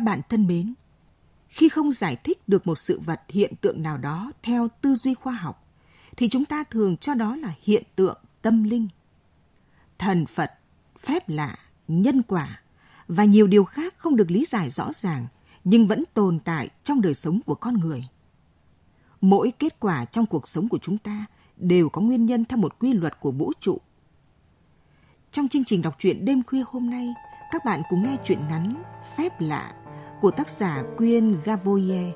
Các bạn thân mến, khi không giải thích được một sự vật hiện tượng nào đó theo tư duy khoa học, thì chúng ta thường cho đó là hiện tượng tâm linh. Thần Phật, phép lạ, nhân quả và nhiều điều khác không được lý giải rõ ràng nhưng vẫn tồn tại trong đời sống của con người. Mỗi kết quả trong cuộc sống của chúng ta đều có nguyên nhân theo một quy luật của vũ trụ. Trong chương trình đọc truyện đêm khuya hôm nay, các bạn cùng nghe chuyện ngắn Phép lạ của tác giả Quyên Gavoye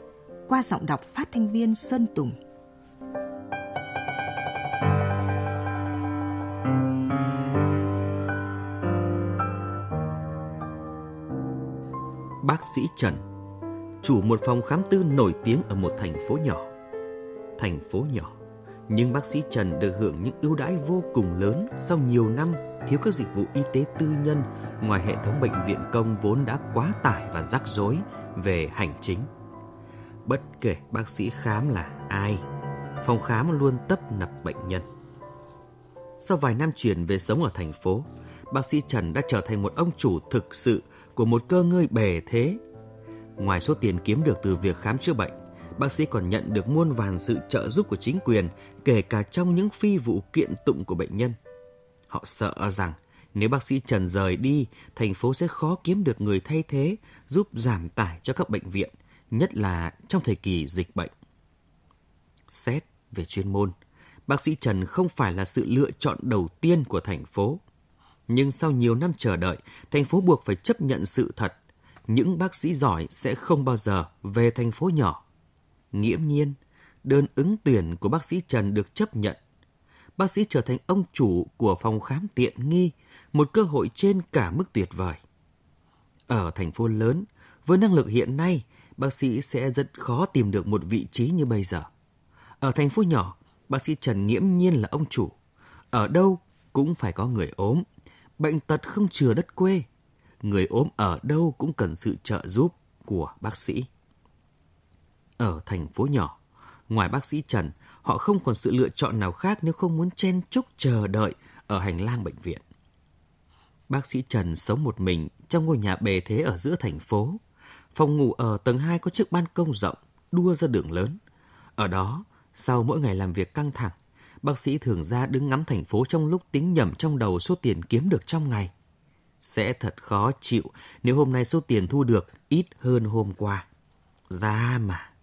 qua giọng đọc phát thanh viên Sơn Tùng. Bác sĩ Trần, chủ một phòng khám tư nổi tiếng ở một thành phố nhỏ. Thành phố nhỏ, nhưng bác sĩ Trần được hưởng những ưu đãi vô cùng lớn sau nhiều năm thiếu các dịch vụ y tế tư nhân ngoài hệ thống bệnh viện công vốn đã quá tải và rắc rối về hành chính. Bất kể bác sĩ khám là ai, phòng khám luôn tấp nập bệnh nhân. Sau vài năm chuyển về sống ở thành phố, bác sĩ Trần đã trở thành một ông chủ thực sự của một cơ ngơi bề thế. Ngoài số tiền kiếm được từ việc khám chữa bệnh, bác sĩ còn nhận được muôn vàn sự trợ giúp của chính quyền, kể cả trong những phi vụ kiện tụng của bệnh nhân. Họ sợ rằng nếu bác sĩ Trần rời đi, thành phố sẽ khó kiếm được người thay thế giúp giảm tải cho các bệnh viện, nhất là trong thời kỳ dịch bệnh. Xét về chuyên môn, bác sĩ Trần không phải là sự lựa chọn đầu tiên của thành phố. Nhưng sau nhiều năm chờ đợi, thành phố buộc phải chấp nhận sự thật. Những bác sĩ giỏi sẽ không bao giờ về thành phố nhỏ. Nghiễm nhiên, đơn ứng tuyển của bác sĩ Trần được chấp nhận. Bác sĩ trở thành ông chủ của phòng khám tiện nghi, một cơ hội trên cả mức tuyệt vời. Ở thành phố lớn, với năng lực hiện nay, bác sĩ sẽ rất khó tìm được một vị trí như bây giờ. Ở thành phố nhỏ, bác sĩ Trần nghiễm nhiên là ông chủ. Ở đâu cũng phải có người ốm. Bệnh tật không chừa đất quê. Người ốm ở đâu cũng cần sự trợ giúp của bác sĩ. Ở thành phố nhỏ, ngoài bác sĩ Trần, họ không còn sự lựa chọn nào khác nếu không muốn chen chúc chờ đợi ở hành lang bệnh viện. Bác sĩ Trần sống một mình trong ngôi nhà bề thế ở giữa thành phố. Phòng ngủ ở tầng 2 có chiếc ban công rộng, đua ra đường lớn. Ở đó, sau mỗi ngày làm việc căng thẳng, bác sĩ thường ra đứng ngắm thành phố trong lúc tính nhẩm trong đầu số tiền kiếm được trong ngày. Sẽ thật khó chịu nếu hôm nay số tiền thu được ít hơn hôm qua. Ra mà.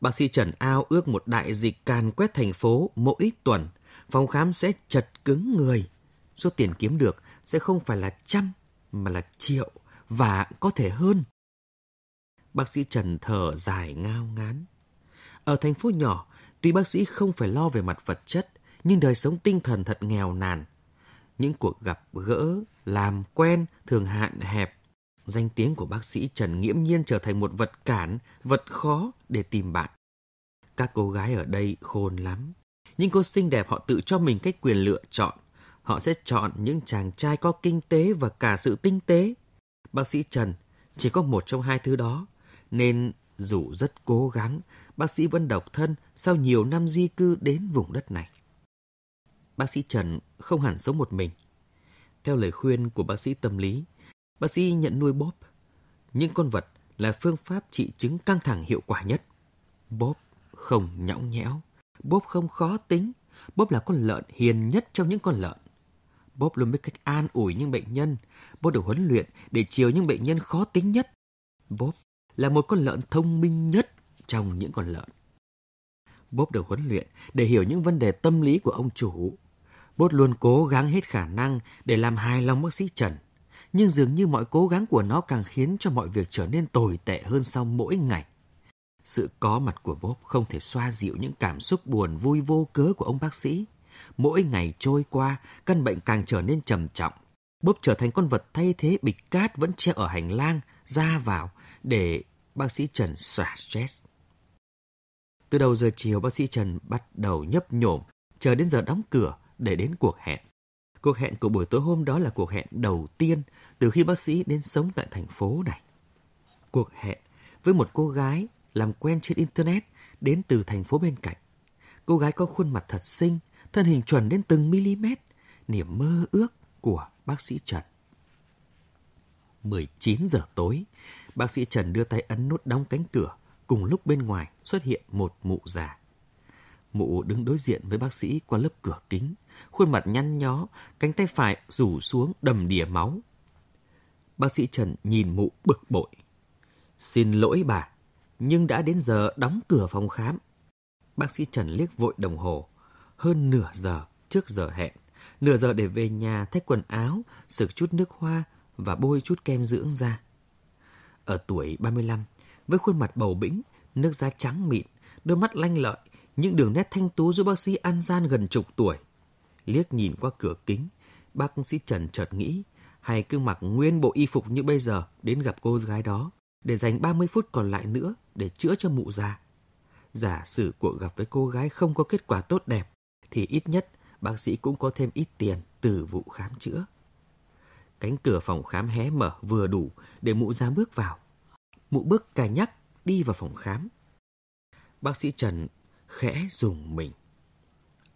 Bác sĩ Trần ao ước một đại dịch càn quét thành phố mỗi tuần, phòng khám sẽ chật cứng người. Số tiền kiếm được sẽ không phải là trăm, mà là triệu, và có thể hơn. Bác sĩ Trần thở dài ngao ngán. Ở thành phố nhỏ, tuy bác sĩ không phải lo về mặt vật chất, nhưng đời sống tinh thần thật nghèo nàn. Những cuộc gặp gỡ, làm quen thường hạn hẹp. Danh tiếng của bác sĩ Trần nghiễm nhiên trở thành một vật cản, vật khó để tìm bạn. Các cô gái ở đây khôn lắm. những cô xinh đẹp họ tự cho mình cách quyền lựa chọn. Họ sẽ chọn những chàng trai có kinh tế và cả sự tinh tế. Bác sĩ Trần chỉ có một trong hai thứ đó. Nên dù rất cố gắng, bác sĩ vẫn độc thân sau nhiều năm di cư đến vùng đất này. Bác sĩ Trần không hẳn sống một mình. Theo lời khuyên của bác sĩ tâm lý, bác sĩ nhận nuôi Bob, Những con vật là phương pháp trị chứng căng thẳng hiệu quả nhất. Bob không nhõng nhẽo, Bob không khó tính, Bob là con lợn hiền nhất trong những con lợn. Bob luôn biết cách an ủi những bệnh nhân, Bob được huấn luyện để chiều những bệnh nhân khó tính nhất. Bob là một con lợn thông minh nhất trong những con lợn. Bob được huấn luyện để hiểu những vấn đề tâm lý của ông chủ. Bob luôn cố gắng hết khả năng để làm hài lòng bác sĩ Trần. Nhưng dường như mọi cố gắng của nó càng khiến cho mọi việc trở nên tồi tệ hơn sau mỗi ngày. Sự có mặt của Bob không thể xoa dịu những cảm xúc buồn vui vô cớ của ông bác sĩ. Mỗi ngày trôi qua, căn bệnh càng trở nên trầm trọng. Bob trở thành con vật thay thế bịch cát vẫn treo ở hành lang, ra vào để bác sĩ Trần xả stress. Từ đầu giờ chiều, bác sĩ Trần bắt đầu nhấp nhổm, chờ đến giờ đóng cửa để đến cuộc hẹn. Cuộc hẹn của buổi tối hôm đó là cuộc hẹn đầu tiên từ khi bác sĩ đến sống tại thành phố này. Cuộc hẹn với một cô gái làm quen trên Internet đến từ thành phố bên cạnh. Cô gái có khuôn mặt thật xinh, thân hình chuẩn đến từng mm, niềm mơ ước của bác sĩ Trần. 19 giờ tối, bác sĩ Trần đưa tay ấn nút đóng cánh cửa, cùng lúc bên ngoài xuất hiện một mụ già. Mụ đứng đối diện với bác sĩ qua lớp cửa kính, khuôn mặt nhăn nhó, cánh tay phải rủ xuống đầm đìa máu. Bác sĩ Trần nhìn mụ bực bội. Xin lỗi bà, nhưng đã đến giờ đóng cửa phòng khám. Bác sĩ Trần liếc vội đồng hồ, hơn nửa giờ trước giờ hẹn, nửa giờ để về nhà thay quần áo, sực chút nước hoa và bôi chút kem dưỡng da. Ở tuổi 35, với khuôn mặt bầu bĩnh, nước da trắng mịn, đôi mắt lanh lợi, những đường nét thanh tú giúp bác sĩ an gian gần chục tuổi. Liếc nhìn qua cửa kính, bác sĩ Trần chợt nghĩ, hay cứ mặc nguyên bộ y phục như bây giờ đến gặp cô gái đó, để dành 30 phút còn lại nữa để chữa cho mụ già. Giả sử cuộc gặp với cô gái không có kết quả tốt đẹp, thì ít nhất bác sĩ cũng có thêm ít tiền từ vụ khám chữa. Cánh cửa phòng khám hé mở vừa đủ để mụ già bước vào. Mụ bước cài nhắc đi vào phòng khám. Bác sĩ Trần khẽ dùng mình.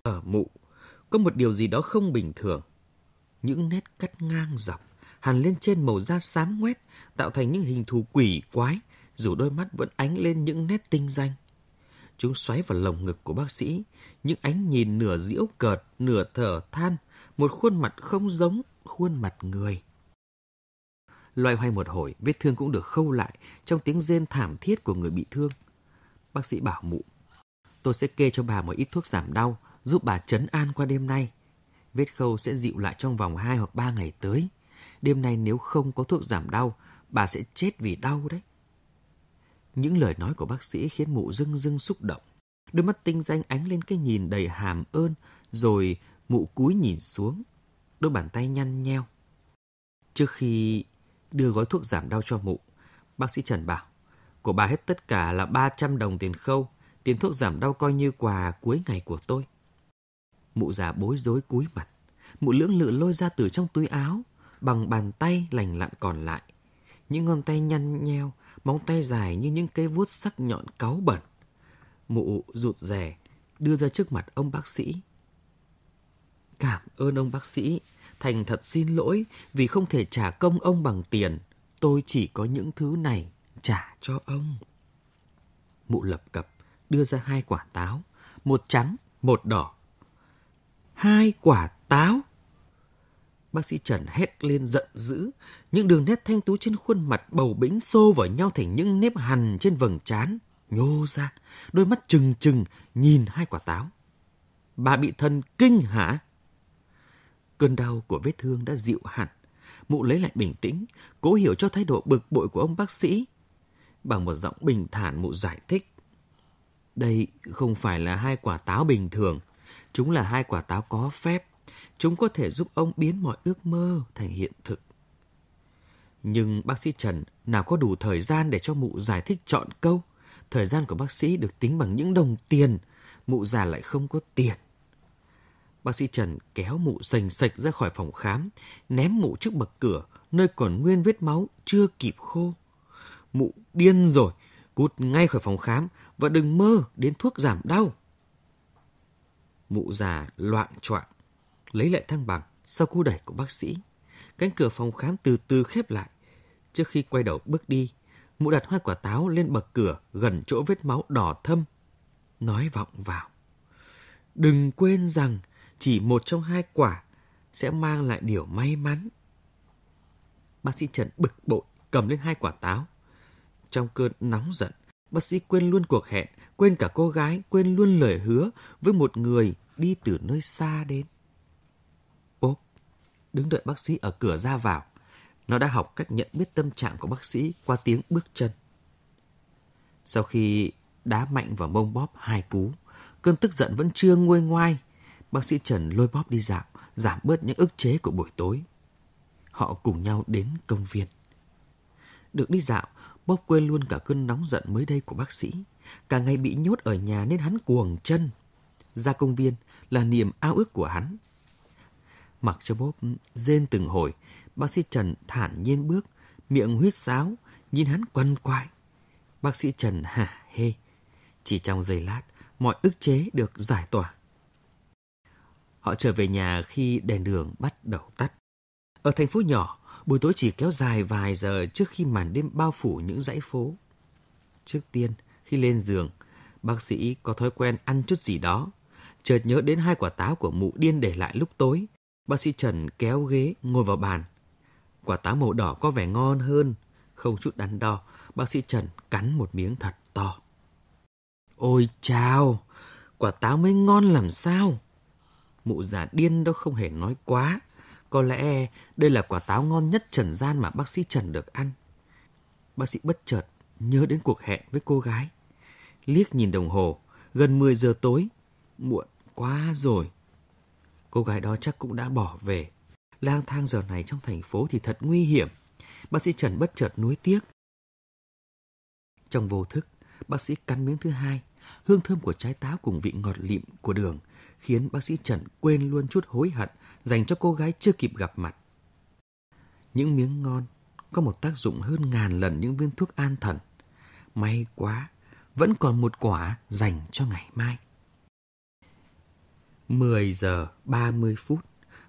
Ở mụ, có một điều gì đó không bình thường. Những nét cắt ngang dọc, hằn lên trên màu da xám ngoét, tạo thành những hình thù quỷ quái, dù đôi mắt vẫn ánh lên những nét tinh danh. Chúng xoáy vào lồng ngực của bác sĩ, những ánh nhìn nửa diễu cợt, nửa thở than, một khuôn mặt không giống khuôn mặt người. Loay hoay một hồi, vết thương cũng được khâu lại trong tiếng rên thảm thiết của người bị thương. Bác sĩ bảo mụ, tôi sẽ kê cho bà một ít thuốc giảm đau, giúp bà chấn an qua đêm nay. Vết khâu sẽ dịu lại trong vòng 2 hoặc 3 ngày tới. Đêm nay nếu không có thuốc giảm đau, bà sẽ chết vì đau đấy. Những lời nói của bác sĩ khiến mụ dưng dưng xúc động. Đôi mắt tinh danh ánh lên cái nhìn đầy hàm ơn, rồi mụ cúi nhìn xuống, đôi bàn tay nhăn nheo. Trước khi đưa gói thuốc giảm đau cho mụ, bác sĩ Trần bảo, của bà hết tất cả là 300 đồng tiền khâu, tiền thuốc giảm đau coi như quà cuối ngày của tôi. Mụ già bối rối cúi mặt, mụ lưỡng lự lôi ra từ trong túi áo, bằng bàn tay lành lặn còn lại. Những ngón tay nhăn nheo, móng tay dài như những cây vuốt sắc nhọn cáu bẩn. Mụ rụt rè, đưa ra trước mặt ông bác sĩ. Cảm ơn ông bác sĩ, Thành thật xin lỗi vì không thể trả công ông bằng tiền. Tôi chỉ có những thứ này trả cho ông. Mụ lập cập đưa ra hai quả táo, một trắng, một đỏ. Hai quả táo? Bác sĩ Trần hét lên giận dữ, những đường nét thanh tú trên khuôn mặt bầu bĩnh xô vào nhau thành những nếp hằn trên vầng trán, nhô ra, đôi mắt trừng trừng nhìn hai quả táo. Bà bị thần kinh hả? Cơn đau của vết thương đã dịu hẳn. Mụ lấy lại bình tĩnh, cố hiểu cho thái độ bực bội của ông bác sĩ. Bằng một giọng bình thản mụ giải thích. Đây không phải là hai quả táo bình thường. Chúng là hai quả táo có phép. Chúng có thể giúp ông biến mọi ước mơ thành hiện thực. Nhưng bác sĩ Trần nào có đủ thời gian để cho mụ giải thích chọn câu. Thời gian của bác sĩ được tính bằng những đồng tiền. Mụ già lại không có tiền. Bác sĩ Trần kéo mụ sành sạch ra khỏi phòng khám, ném mụ trước bậc cửa, nơi còn nguyên vết máu chưa kịp khô. Mụ điên rồi, cút ngay khỏi phòng khám và đừng mơ đến thuốc giảm đau. Mụ già loạn choạng lấy lại thăng bằng sau cú đẩy của bác sĩ. Cánh cửa phòng khám từ từ khép lại. Trước khi quay đầu bước đi, mụ đặt hai quả táo lên bậc cửa gần chỗ vết máu đỏ thâm. Nói vọng vào. Đừng quên rằng chỉ một trong hai quả sẽ mang lại điều may mắn. Bác sĩ Trần bực bội cầm lên hai quả táo. Trong cơn nóng giận, Bác sĩ quên luôn cuộc hẹn, quên cả cô gái, quên luôn lời hứa với một người đi từ nơi xa đến. ốp, đứng đợi bác sĩ ở cửa ra vào. Nó đã học cách nhận biết tâm trạng của bác sĩ qua tiếng bước chân. Sau khi đá mạnh vào mông bóp hai cú, cơn tức giận vẫn chưa nguôi ngoai. Bác sĩ Trần lôi bóp đi dạo, giảm bớt những ức chế của buổi tối. Họ cùng nhau đến công viên. Được đi dạo, Bốc quên luôn cả cơn nóng giận mới đây của bác sĩ. Cả ngày bị nhốt ở nhà nên hắn cuồng chân. Ra công viên là niềm ao ước của hắn. Mặc cho Bốp rên từng hồi, bác sĩ Trần thản nhiên bước, miệng huyết sáo, nhìn hắn quằn quại. Bác sĩ Trần hả hê. Chỉ trong giây lát, mọi ức chế được giải tỏa. Họ trở về nhà khi đèn đường bắt đầu tắt. Ở thành phố nhỏ, buổi tối chỉ kéo dài vài giờ trước khi màn đêm bao phủ những dãy phố. Trước tiên, khi lên giường, bác sĩ có thói quen ăn chút gì đó. Chợt nhớ đến hai quả táo của mụ điên để lại lúc tối. Bác sĩ Trần kéo ghế ngồi vào bàn. Quả táo màu đỏ có vẻ ngon hơn. Không chút đắn đo, bác sĩ Trần cắn một miếng thật to. Ôi chao, quả táo mới ngon làm sao? Mụ già điên đâu không hề nói quá. Có lẽ đây là quả táo ngon nhất trần gian mà bác sĩ Trần được ăn. Bác sĩ bất chợt nhớ đến cuộc hẹn với cô gái. Liếc nhìn đồng hồ, gần 10 giờ tối. Muộn quá rồi. Cô gái đó chắc cũng đã bỏ về. Lang thang giờ này trong thành phố thì thật nguy hiểm. Bác sĩ Trần bất chợt nuối tiếc. Trong vô thức, bác sĩ cắn miếng thứ hai. Hương thơm của trái táo cùng vị ngọt lịm của đường khiến bác sĩ Trần quên luôn chút hối hận dành cho cô gái chưa kịp gặp mặt. Những miếng ngon có một tác dụng hơn ngàn lần những viên thuốc an thần. May quá, vẫn còn một quả dành cho ngày mai. 10 giờ 30 phút,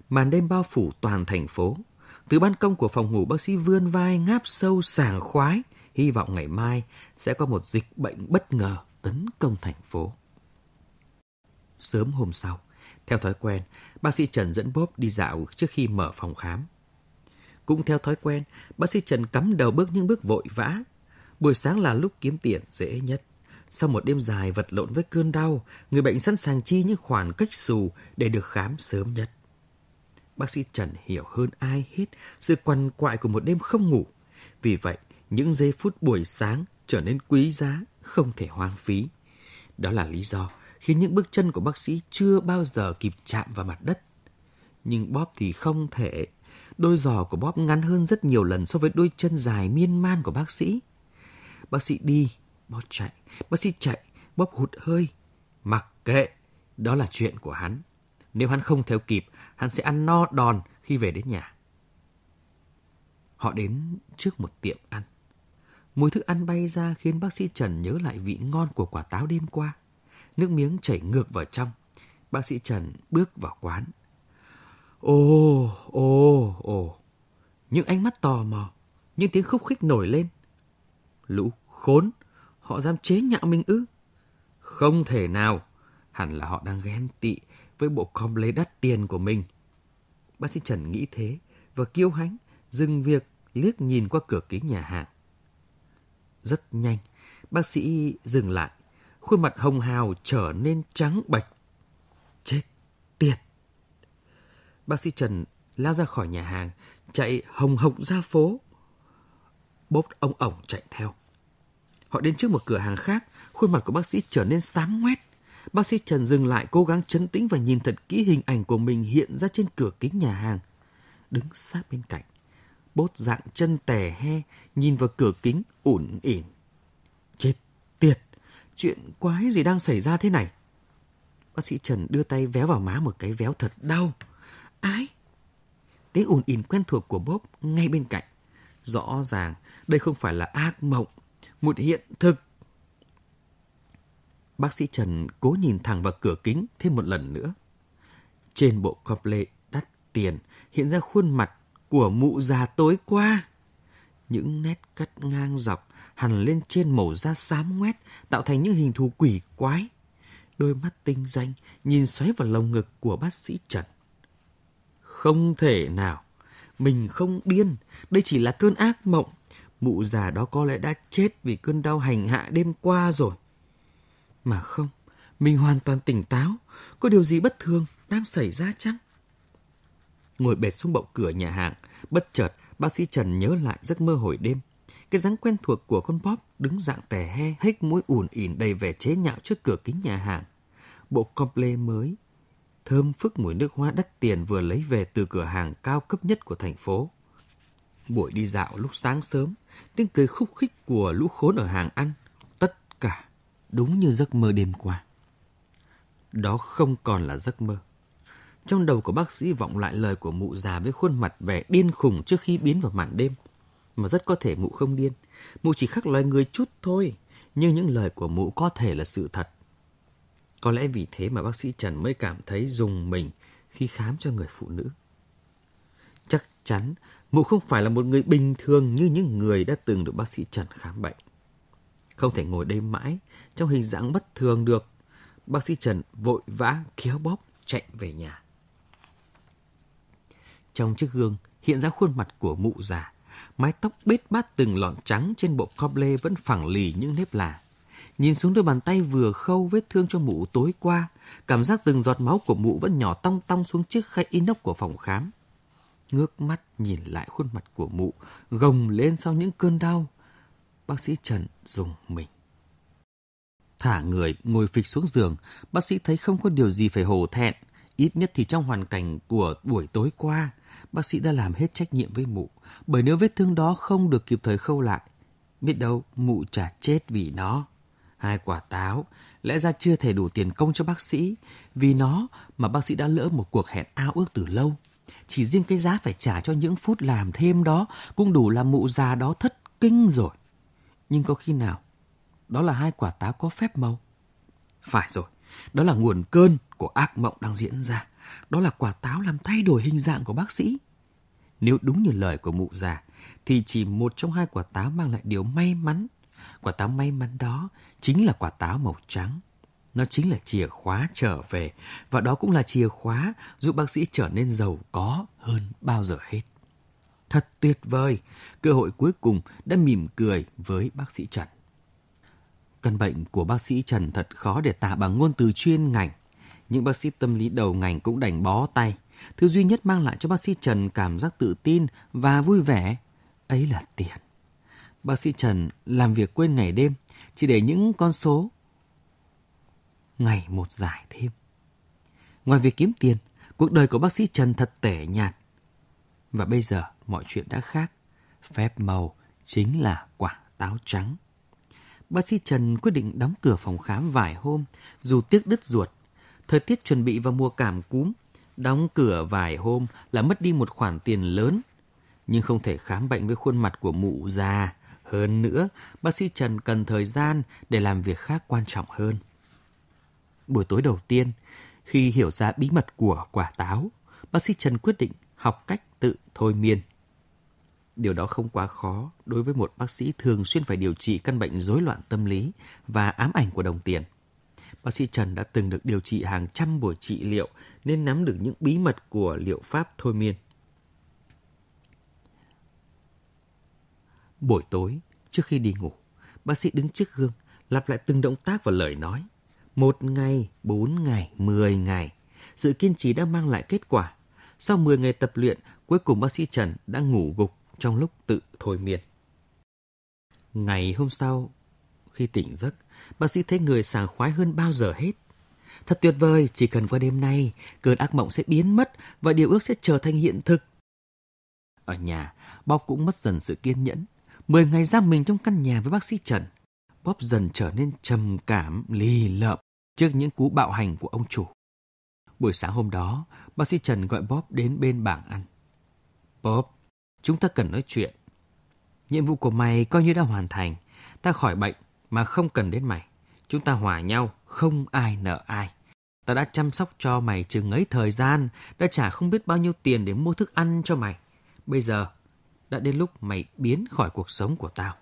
màn đêm bao phủ toàn thành phố. Từ ban công của phòng ngủ bác sĩ vươn vai ngáp sâu sảng khoái, hy vọng ngày mai sẽ có một dịch bệnh bất ngờ tấn công thành phố. Sớm hôm sau, theo thói quen, bác sĩ Trần dẫn Bob đi dạo trước khi mở phòng khám. Cũng theo thói quen, bác sĩ Trần cắm đầu bước những bước vội vã. Buổi sáng là lúc kiếm tiền dễ nhất. Sau một đêm dài vật lộn với cơn đau, người bệnh sẵn sàng chi những khoản cách xù để được khám sớm nhất. Bác sĩ Trần hiểu hơn ai hết sự quằn quại của một đêm không ngủ. Vì vậy, những giây phút buổi sáng trở nên quý giá, không thể hoang phí. Đó là lý do khiến những bước chân của bác sĩ chưa bao giờ kịp chạm vào mặt đất. Nhưng Bob thì không thể. Đôi giò của Bob ngắn hơn rất nhiều lần so với đôi chân dài miên man của bác sĩ. Bác sĩ đi, Bob chạy. Bác sĩ chạy, Bob hụt hơi. Mặc kệ, đó là chuyện của hắn. Nếu hắn không theo kịp, hắn sẽ ăn no đòn khi về đến nhà. Họ đến trước một tiệm ăn. Mùi thức ăn bay ra khiến bác sĩ Trần nhớ lại vị ngon của quả táo đêm qua nước miếng chảy ngược vào trong. Bác sĩ Trần bước vào quán. Ồ, ồ, ồ. Những ánh mắt tò mò, những tiếng khúc khích nổi lên. Lũ khốn, họ dám chế nhạo mình ư? Không thể nào, hẳn là họ đang ghen tị với bộ comble đắt tiền của mình. Bác sĩ Trần nghĩ thế và kiêu hãnh dừng việc liếc nhìn qua cửa kính nhà hàng. Rất nhanh, bác sĩ dừng lại khuôn mặt hồng hào trở nên trắng bạch. Chết tiệt! Bác sĩ Trần lao ra khỏi nhà hàng, chạy hồng hộc ra phố. Bốp ông ổng chạy theo. Họ đến trước một cửa hàng khác, khuôn mặt của bác sĩ trở nên xám ngoét. Bác sĩ Trần dừng lại cố gắng chấn tĩnh và nhìn thật kỹ hình ảnh của mình hiện ra trên cửa kính nhà hàng. Đứng sát bên cạnh, bốt dạng chân tè he, nhìn vào cửa kính ủn ỉn. Chuyện quái gì đang xảy ra thế này? Bác sĩ Trần đưa tay véo vào má một cái véo thật đau. Ái! Tiếng ùn ỉn quen thuộc của Bob ngay bên cạnh. Rõ ràng đây không phải là ác mộng, một hiện thực. Bác sĩ Trần cố nhìn thẳng vào cửa kính thêm một lần nữa. Trên bộ comple đắt tiền hiện ra khuôn mặt của mụ già tối qua. Những nét cắt ngang dọc hằn lên trên màu da xám ngoét, tạo thành những hình thù quỷ quái. Đôi mắt tinh danh nhìn xoáy vào lồng ngực của bác sĩ Trần. Không thể nào, mình không điên, đây chỉ là cơn ác mộng. mụ già đó có lẽ đã chết vì cơn đau hành hạ đêm qua rồi. Mà không, mình hoàn toàn tỉnh táo, có điều gì bất thường đang xảy ra chăng? Ngồi bệt xuống bậu cửa nhà hàng, bất chợt bác sĩ Trần nhớ lại giấc mơ hồi đêm. Cái dáng quen thuộc của con Bob đứng dạng tè he, hếch mũi ủn ỉn đầy vẻ chế nhạo trước cửa kính nhà hàng. Bộ comple mới, thơm phức mùi nước hoa đắt tiền vừa lấy về từ cửa hàng cao cấp nhất của thành phố. Buổi đi dạo lúc sáng sớm, tiếng cười khúc khích của lũ khốn ở hàng ăn, tất cả đúng như giấc mơ đêm qua. Đó không còn là giấc mơ. Trong đầu của bác sĩ vọng lại lời của mụ già với khuôn mặt vẻ điên khùng trước khi biến vào màn đêm. Mà rất có thể mụ không điên. Mụ chỉ khác loài người chút thôi. Nhưng những lời của mụ có thể là sự thật. Có lẽ vì thế mà bác sĩ Trần mới cảm thấy dùng mình khi khám cho người phụ nữ. Chắc chắn, mụ không phải là một người bình thường như những người đã từng được bác sĩ Trần khám bệnh. Không thể ngồi đây mãi, trong hình dạng bất thường được. Bác sĩ Trần vội vã kéo bóp, chạy về nhà. Trong chiếc gương, hiện ra khuôn mặt của mụ già. Mái tóc bết bát từng lọn trắng trên bộ coble vẫn phẳng lì những nếp là. Nhìn xuống đôi bàn tay vừa khâu vết thương cho mụ tối qua, cảm giác từng giọt máu của mụ vẫn nhỏ tong tong xuống chiếc khay inox của phòng khám. Ngước mắt nhìn lại khuôn mặt của mụ, gồng lên sau những cơn đau. Bác sĩ Trần dùng mình. Thả người, ngồi phịch xuống giường, bác sĩ thấy không có điều gì phải hổ thẹn. Ít nhất thì trong hoàn cảnh của buổi tối qua, bác sĩ đã làm hết trách nhiệm với mụ. Bởi nếu vết thương đó không được kịp thời khâu lại, biết đâu mụ chả chết vì nó. Hai quả táo, lẽ ra chưa thể đủ tiền công cho bác sĩ. Vì nó mà bác sĩ đã lỡ một cuộc hẹn ao ước từ lâu. Chỉ riêng cái giá phải trả cho những phút làm thêm đó cũng đủ làm mụ già đó thất kinh rồi. Nhưng có khi nào đó là hai quả táo có phép màu? Phải rồi, đó là nguồn cơn của ác mộng đang diễn ra. Đó là quả táo làm thay đổi hình dạng của bác sĩ. Nếu đúng như lời của mụ già, thì chỉ một trong hai quả táo mang lại điều may mắn. Quả táo may mắn đó chính là quả táo màu trắng. Nó chính là chìa khóa trở về và đó cũng là chìa khóa giúp bác sĩ trở nên giàu có hơn bao giờ hết. Thật tuyệt vời, cơ hội cuối cùng đã mỉm cười với bác sĩ Trần. Căn bệnh của bác sĩ Trần thật khó để tả bằng ngôn từ chuyên ngành. Những bác sĩ tâm lý đầu ngành cũng đành bó tay. Thứ duy nhất mang lại cho bác sĩ Trần cảm giác tự tin và vui vẻ, ấy là tiền. Bác sĩ Trần làm việc quên ngày đêm, chỉ để những con số ngày một dài thêm. Ngoài việc kiếm tiền, cuộc đời của bác sĩ Trần thật tẻ nhạt. Và bây giờ mọi chuyện đã khác. Phép màu chính là quả táo trắng. Bác sĩ Trần quyết định đóng cửa phòng khám vài hôm, dù tiếc đứt ruột. Thời tiết chuẩn bị vào mùa cảm cúm, đóng cửa vài hôm là mất đi một khoản tiền lớn. Nhưng không thể khám bệnh với khuôn mặt của mụ già. Hơn nữa, bác sĩ Trần cần thời gian để làm việc khác quan trọng hơn. Buổi tối đầu tiên, khi hiểu ra bí mật của quả táo, bác sĩ Trần quyết định học cách tự thôi miên. Điều đó không quá khó đối với một bác sĩ thường xuyên phải điều trị căn bệnh rối loạn tâm lý và ám ảnh của đồng tiền. Bác sĩ Trần đã từng được điều trị hàng trăm buổi trị liệu nên nắm được những bí mật của liệu pháp thôi miên. Buổi tối, trước khi đi ngủ, bác sĩ đứng trước gương, lặp lại từng động tác và lời nói. Một ngày, bốn ngày, mười ngày. Sự kiên trì đã mang lại kết quả. Sau 10 ngày tập luyện, cuối cùng bác sĩ Trần đã ngủ gục trong lúc tự thôi miên. Ngày hôm sau, khi tỉnh giấc, bác sĩ thấy người sảng khoái hơn bao giờ hết. Thật tuyệt vời, chỉ cần qua đêm nay, cơn ác mộng sẽ biến mất và điều ước sẽ trở thành hiện thực. Ở nhà, Bob cũng mất dần sự kiên nhẫn. Mười ngày giam mình trong căn nhà với bác sĩ Trần. Bob dần trở nên trầm cảm, lì lợm trước những cú bạo hành của ông chủ. Buổi sáng hôm đó, bác sĩ Trần gọi Bob đến bên bảng ăn. Bob, chúng ta cần nói chuyện. Nhiệm vụ của mày coi như đã hoàn thành. Ta khỏi bệnh mà không cần đến mày. Chúng ta hòa nhau, không ai nợ ai. Ta đã chăm sóc cho mày chừng ấy thời gian, đã trả không biết bao nhiêu tiền để mua thức ăn cho mày. Bây giờ, đã đến lúc mày biến khỏi cuộc sống của tao.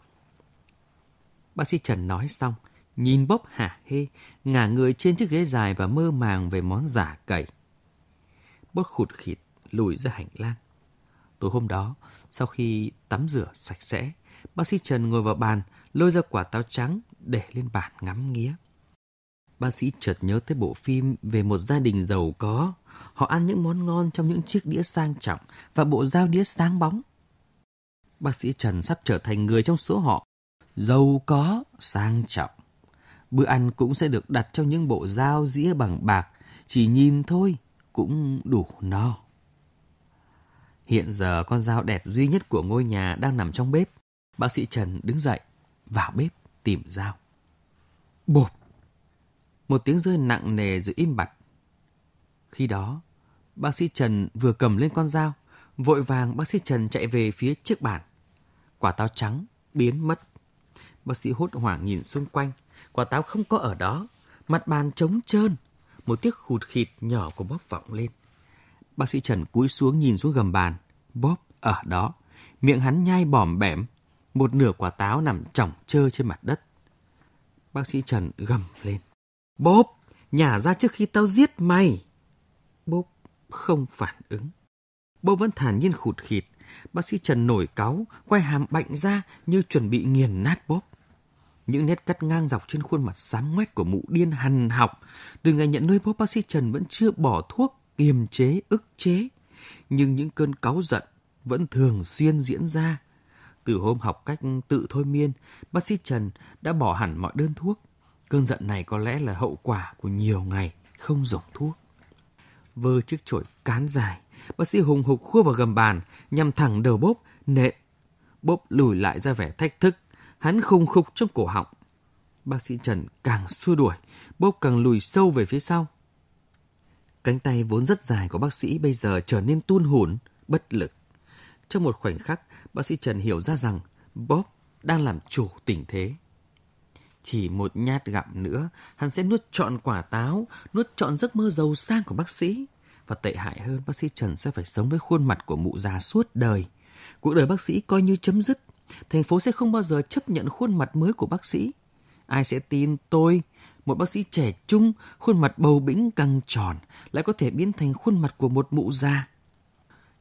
Bác sĩ Trần nói xong, nhìn bốc hả hê, ngả người trên chiếc ghế dài và mơ màng về món giả cầy. Bốt khụt khịt lùi ra hành lang. Tối hôm đó, sau khi tắm rửa sạch sẽ, bác sĩ Trần ngồi vào bàn, lôi ra quả táo trắng để lên bàn ngắm nghía. Bác sĩ chợt nhớ tới bộ phim về một gia đình giàu có. Họ ăn những món ngon trong những chiếc đĩa sang trọng và bộ dao đĩa sáng bóng. Bác sĩ Trần sắp trở thành người trong số họ. Giàu có, sang trọng. Bữa ăn cũng sẽ được đặt trong những bộ dao dĩa bằng bạc. Chỉ nhìn thôi cũng đủ no. Hiện giờ con dao đẹp duy nhất của ngôi nhà đang nằm trong bếp. Bác sĩ Trần đứng dậy, vào bếp tìm dao. Bộp! Một tiếng rơi nặng nề rồi im bặt. Khi đó, bác sĩ Trần vừa cầm lên con dao, vội vàng bác sĩ Trần chạy về phía chiếc bàn. Quả táo trắng biến mất. Bác sĩ hốt hoảng nhìn xung quanh, quả táo không có ở đó, mặt bàn trống trơn. Một tiếc khụt khịt nhỏ của bóp vọng lên. Bác sĩ Trần cúi xuống nhìn xuống gầm bàn, bóp ở đó, miệng hắn nhai bòm bẻm, một nửa quả táo nằm chỏng trơ trên mặt đất. Bác sĩ Trần gầm lên. Bốp, nhả ra trước khi tao giết mày. Bốp không phản ứng. Bốp vẫn thản nhiên khụt khịt. Bác sĩ Trần nổi cáu, quay hàm bệnh ra như chuẩn bị nghiền nát bốp. Những nét cắt ngang dọc trên khuôn mặt xám ngoét của mụ điên hằn học. Từ ngày nhận nuôi bốp, bác sĩ Trần vẫn chưa bỏ thuốc, kiềm chế, ức chế. Nhưng những cơn cáu giận vẫn thường xuyên diễn ra. Từ hôm học cách tự thôi miên, bác sĩ Trần đã bỏ hẳn mọi đơn thuốc. Cơn giận này có lẽ là hậu quả của nhiều ngày không dùng thuốc. Vơ chiếc chổi cán dài, bác sĩ hùng hục khua vào gầm bàn, nhằm thẳng đầu bốp, nện. Bốp lùi lại ra vẻ thách thức, hắn khung khục trong cổ họng. Bác sĩ Trần càng xua đuổi, bốp càng lùi sâu về phía sau. Cánh tay vốn rất dài của bác sĩ bây giờ trở nên tuôn hủn, bất lực. Trong một khoảnh khắc, bác sĩ Trần hiểu ra rằng Bob đang làm chủ tình thế. Chỉ một nhát gặm nữa, hắn sẽ nuốt trọn quả táo, nuốt trọn giấc mơ giàu sang của bác sĩ. Và tệ hại hơn, bác sĩ Trần sẽ phải sống với khuôn mặt của mụ già suốt đời. Cuộc đời bác sĩ coi như chấm dứt. Thành phố sẽ không bao giờ chấp nhận khuôn mặt mới của bác sĩ. Ai sẽ tin tôi, một bác sĩ trẻ trung, khuôn mặt bầu bĩnh căng tròn, lại có thể biến thành khuôn mặt của một mụ già.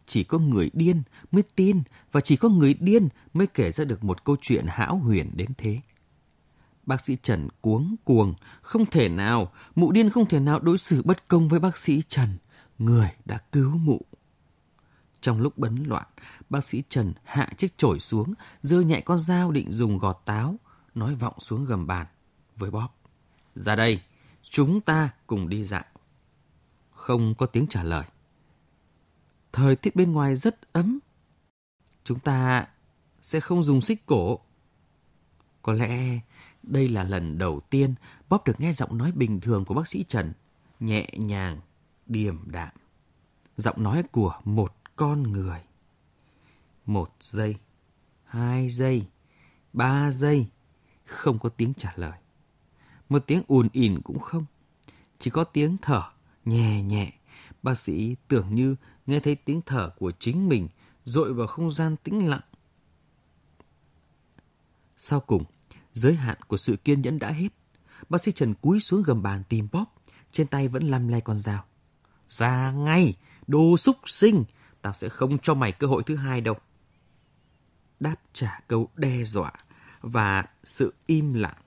Chỉ có người điên mới tin và chỉ có người điên mới kể ra được một câu chuyện hão huyền đến thế. Bác sĩ Trần cuống cuồng, không thể nào, mụ điên không thể nào đối xử bất công với bác sĩ Trần, người đã cứu mụ. Trong lúc bấn loạn, bác sĩ Trần hạ chiếc chổi xuống, giơ nhẹ con dao định dùng gọt táo, nói vọng xuống gầm bàn với Bob. Ra đây, chúng ta cùng đi dạo. Không có tiếng trả lời. Thời tiết bên ngoài rất ấm. Chúng ta sẽ không dùng xích cổ. Có lẽ đây là lần đầu tiên Bob được nghe giọng nói bình thường của bác sĩ Trần, nhẹ nhàng, điềm đạm. Giọng nói của một con người. Một giây, hai giây, ba giây, không có tiếng trả lời. Một tiếng ùn ỉn cũng không. Chỉ có tiếng thở nhẹ nhẹ. Bác sĩ tưởng như nghe thấy tiếng thở của chính mình dội vào không gian tĩnh lặng. Sau cùng, giới hạn của sự kiên nhẫn đã hết. Bác sĩ Trần cúi xuống gầm bàn tìm bóp, trên tay vẫn lăm le con dao. Ra ngay, đồ xúc sinh, tao sẽ không cho mày cơ hội thứ hai đâu. Đáp trả câu đe dọa và sự im lặng.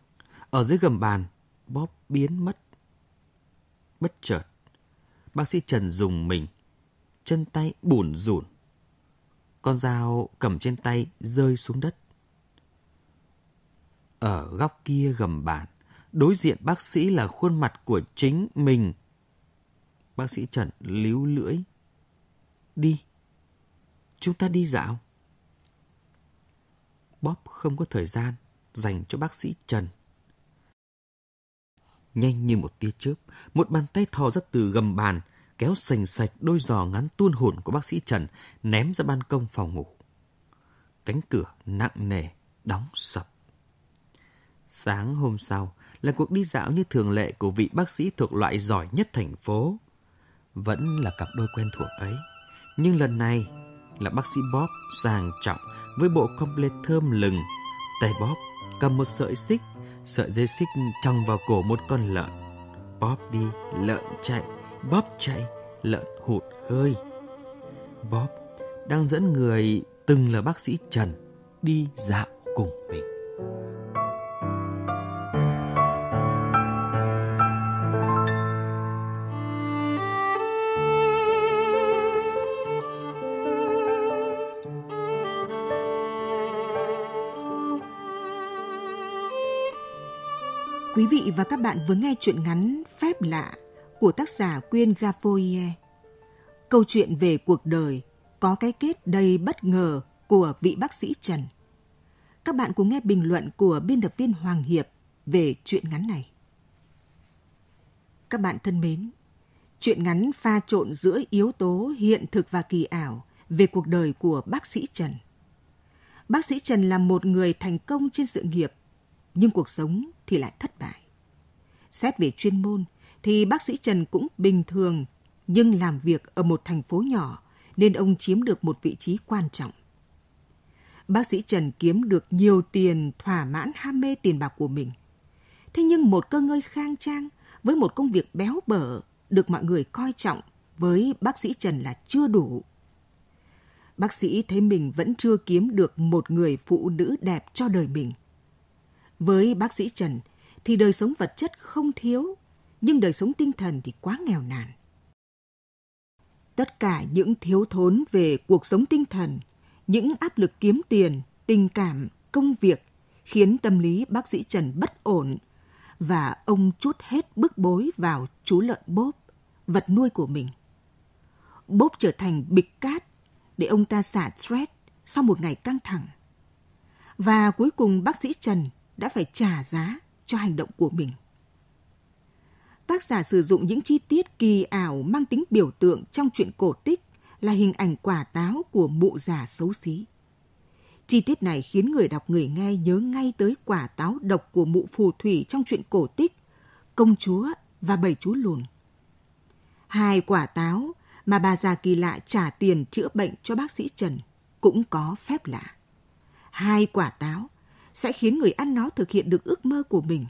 Ở dưới gầm bàn, bóp biến mất. Bất chợt, bác sĩ Trần dùng mình, chân tay bủn rủn. Con dao cầm trên tay rơi xuống đất. Ở góc kia gầm bàn, đối diện bác sĩ là khuôn mặt của chính mình. Bác sĩ Trần líu lưỡi. Đi. Chúng ta đi dạo. Bóp không có thời gian dành cho bác sĩ Trần. Nhanh như một tia chớp, một bàn tay thò ra từ gầm bàn, kéo sành sạch đôi giò ngắn tuôn hồn của bác sĩ Trần, ném ra ban công phòng ngủ. Cánh cửa nặng nề, đóng sập. Sáng hôm sau là cuộc đi dạo như thường lệ của vị bác sĩ thuộc loại giỏi nhất thành phố. Vẫn là cặp đôi quen thuộc ấy. Nhưng lần này là bác sĩ Bob sang trọng với bộ complete thơm lừng. Tay Bob cầm một sợi xích, sợi dây xích trong vào cổ một con lợn. Bob đi, lợn chạy, bóp chạy, lợn hụt hơi. Bob đang dẫn người từng là bác sĩ Trần đi dạo. cùng mình. Quý vị và các bạn vừa nghe chuyện ngắn Phép lạ của tác giả Quyên Gafoye. Câu chuyện về cuộc đời có cái kết đầy bất ngờ của vị bác sĩ Trần. Các bạn cùng nghe bình luận của biên tập viên Hoàng Hiệp về chuyện ngắn này. Các bạn thân mến, chuyện ngắn pha trộn giữa yếu tố hiện thực và kỳ ảo về cuộc đời của bác sĩ Trần. Bác sĩ Trần là một người thành công trên sự nghiệp, nhưng cuộc sống thì lại thất bại. Xét về chuyên môn thì bác sĩ Trần cũng bình thường, nhưng làm việc ở một thành phố nhỏ nên ông chiếm được một vị trí quan trọng. Bác sĩ Trần kiếm được nhiều tiền thỏa mãn ham mê tiền bạc của mình. Thế nhưng một cơ ngơi khang trang với một công việc béo bở được mọi người coi trọng với bác sĩ Trần là chưa đủ. Bác sĩ thấy mình vẫn chưa kiếm được một người phụ nữ đẹp cho đời mình. Với bác sĩ Trần thì đời sống vật chất không thiếu, nhưng đời sống tinh thần thì quá nghèo nàn. Tất cả những thiếu thốn về cuộc sống tinh thần, những áp lực kiếm tiền, tình cảm, công việc khiến tâm lý bác sĩ Trần bất ổn và ông chút hết bức bối vào chú lợn bốp, vật nuôi của mình. Bốp trở thành bịch cát để ông ta xả stress sau một ngày căng thẳng. Và cuối cùng bác sĩ Trần đã phải trả giá cho hành động của mình. Tác giả sử dụng những chi tiết kỳ ảo mang tính biểu tượng trong truyện cổ tích là hình ảnh quả táo của mụ già xấu xí. Chi tiết này khiến người đọc người nghe nhớ ngay tới quả táo độc của mụ phù thủy trong truyện cổ tích, Công chúa và bảy chú lùn. Hai quả táo mà bà già kỳ lạ trả tiền chữa bệnh cho bác sĩ Trần cũng có phép lạ. Hai quả táo sẽ khiến người ăn nó thực hiện được ước mơ của mình.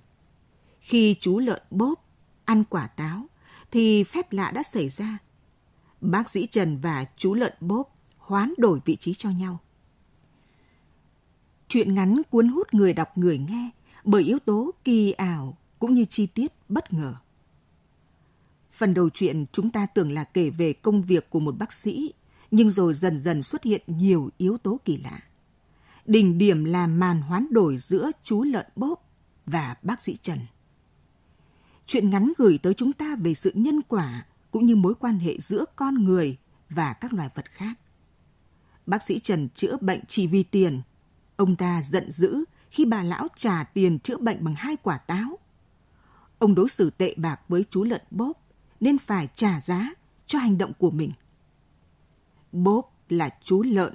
Khi chú lợn bốp ăn quả táo, thì phép lạ đã xảy ra. Bác sĩ Trần và chú lợn bốp hoán đổi vị trí cho nhau. Chuyện ngắn cuốn hút người đọc người nghe bởi yếu tố kỳ ảo cũng như chi tiết bất ngờ. Phần đầu chuyện chúng ta tưởng là kể về công việc của một bác sĩ, nhưng rồi dần dần xuất hiện nhiều yếu tố kỳ lạ đỉnh điểm là màn hoán đổi giữa chú lợn bốp và bác sĩ Trần. Chuyện ngắn gửi tới chúng ta về sự nhân quả cũng như mối quan hệ giữa con người và các loài vật khác. Bác sĩ Trần chữa bệnh chỉ vì tiền. Ông ta giận dữ khi bà lão trả tiền chữa bệnh bằng hai quả táo. Ông đối xử tệ bạc với chú lợn bốp nên phải trả giá cho hành động của mình. Bốp là chú lợn,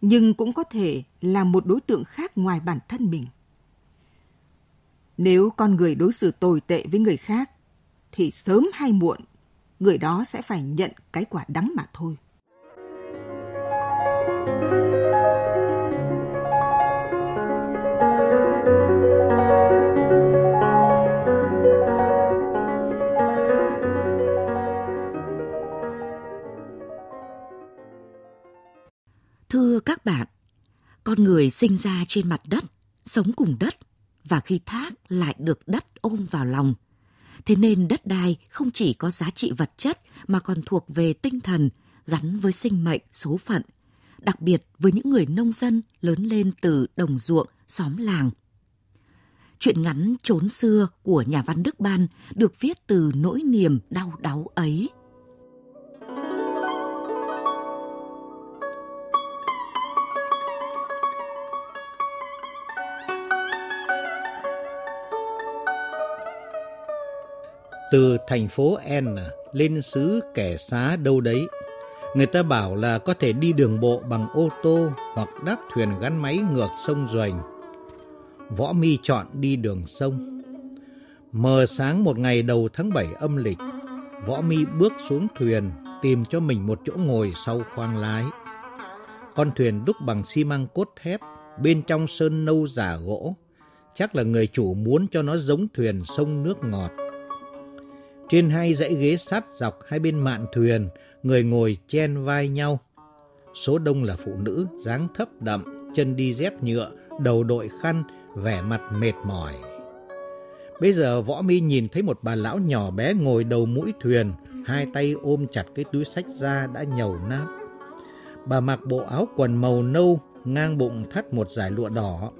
nhưng cũng có thể là một đối tượng khác ngoài bản thân mình. Nếu con người đối xử tồi tệ với người khác, thì sớm hay muộn, người đó sẽ phải nhận cái quả đắng mà thôi. Thưa các bạn, con người sinh ra trên mặt đất, sống cùng đất và khi thác lại được đất ôm vào lòng. Thế nên đất đai không chỉ có giá trị vật chất mà còn thuộc về tinh thần, gắn với sinh mệnh, số phận, đặc biệt với những người nông dân lớn lên từ đồng ruộng, xóm làng. Chuyện ngắn Trốn xưa của nhà văn Đức Ban được viết từ nỗi niềm đau đáu ấy. Từ thành phố N lên xứ kẻ xá đâu đấy. Người ta bảo là có thể đi đường bộ bằng ô tô hoặc đáp thuyền gắn máy ngược sông Duềnh. Võ Mi chọn đi đường sông. Mờ sáng một ngày đầu tháng 7 âm lịch, Võ Mi bước xuống thuyền tìm cho mình một chỗ ngồi sau khoang lái. Con thuyền đúc bằng xi măng cốt thép, bên trong sơn nâu giả gỗ. Chắc là người chủ muốn cho nó giống thuyền sông nước ngọt. Trên hai dãy ghế sắt dọc hai bên mạn thuyền, người ngồi chen vai nhau. Số đông là phụ nữ, dáng thấp đậm, chân đi dép nhựa, đầu đội khăn, vẻ mặt mệt mỏi. Bây giờ Võ Mi nhìn thấy một bà lão nhỏ bé ngồi đầu mũi thuyền, hai tay ôm chặt cái túi sách da đã nhầu nát. Bà mặc bộ áo quần màu nâu, ngang bụng thắt một dải lụa đỏ,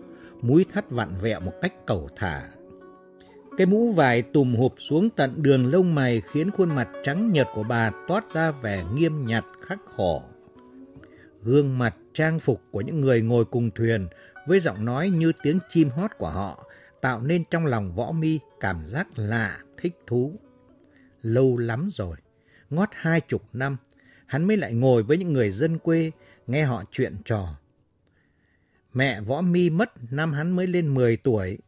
mũi thắt vặn vẹo một cách cầu thả. Cái mũ vải tùm hụp xuống tận đường lông mày khiến khuôn mặt trắng nhợt của bà toát ra vẻ nghiêm nhặt khắc khổ. Gương mặt trang phục của những người ngồi cùng thuyền với giọng nói như tiếng chim hót của họ tạo nên trong lòng võ mi cảm giác lạ, thích thú. Lâu lắm rồi, ngót hai chục năm, hắn mới lại ngồi với những người dân quê, nghe họ chuyện trò. Mẹ võ mi mất năm hắn mới lên 10 tuổi,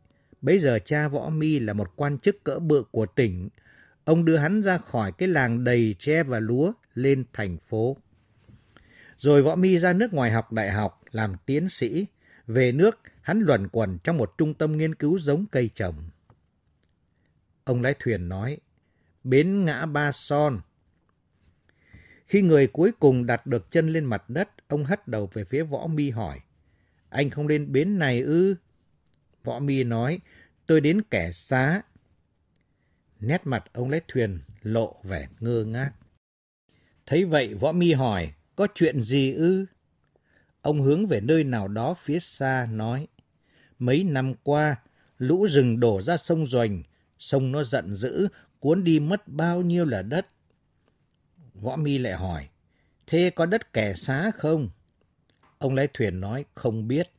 Bây giờ cha Võ Mi là một quan chức cỡ bự của tỉnh. Ông đưa hắn ra khỏi cái làng đầy tre và lúa lên thành phố. Rồi Võ Mi ra nước ngoài học đại học, làm tiến sĩ. Về nước, hắn luẩn quẩn trong một trung tâm nghiên cứu giống cây trồng. Ông lái thuyền nói, bến ngã ba son. Khi người cuối cùng đặt được chân lên mặt đất, ông hất đầu về phía Võ Mi hỏi, anh không lên bến này ư? Võ Mi nói, tôi đến kẻ xá. Nét mặt ông lái thuyền lộ vẻ ngơ ngác. Thấy vậy Võ Mi hỏi, có chuyện gì ư? Ông hướng về nơi nào đó phía xa nói, mấy năm qua, lũ rừng đổ ra sông Doành, sông nó giận dữ, cuốn đi mất bao nhiêu là đất. Võ Mi lại hỏi, thế có đất kẻ xá không? Ông lái thuyền nói, không biết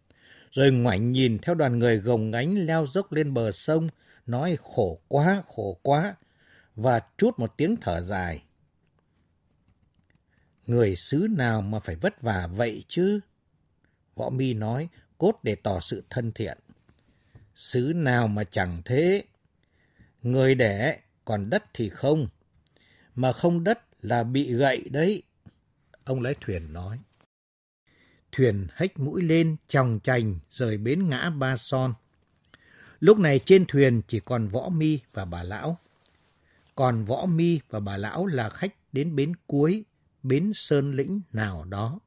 rồi ngoảnh nhìn theo đoàn người gồng gánh leo dốc lên bờ sông, nói khổ quá, khổ quá, và chút một tiếng thở dài. Người xứ nào mà phải vất vả vậy chứ? Võ mi nói, cốt để tỏ sự thân thiện. Xứ nào mà chẳng thế? Người đẻ, còn đất thì không. Mà không đất là bị gậy đấy. Ông lái thuyền nói thuyền hách mũi lên, chòng chành, rời bến ngã Ba Son. Lúc này trên thuyền chỉ còn Võ Mi và bà Lão. Còn Võ Mi và bà Lão là khách đến bến cuối, bến Sơn Lĩnh nào đó.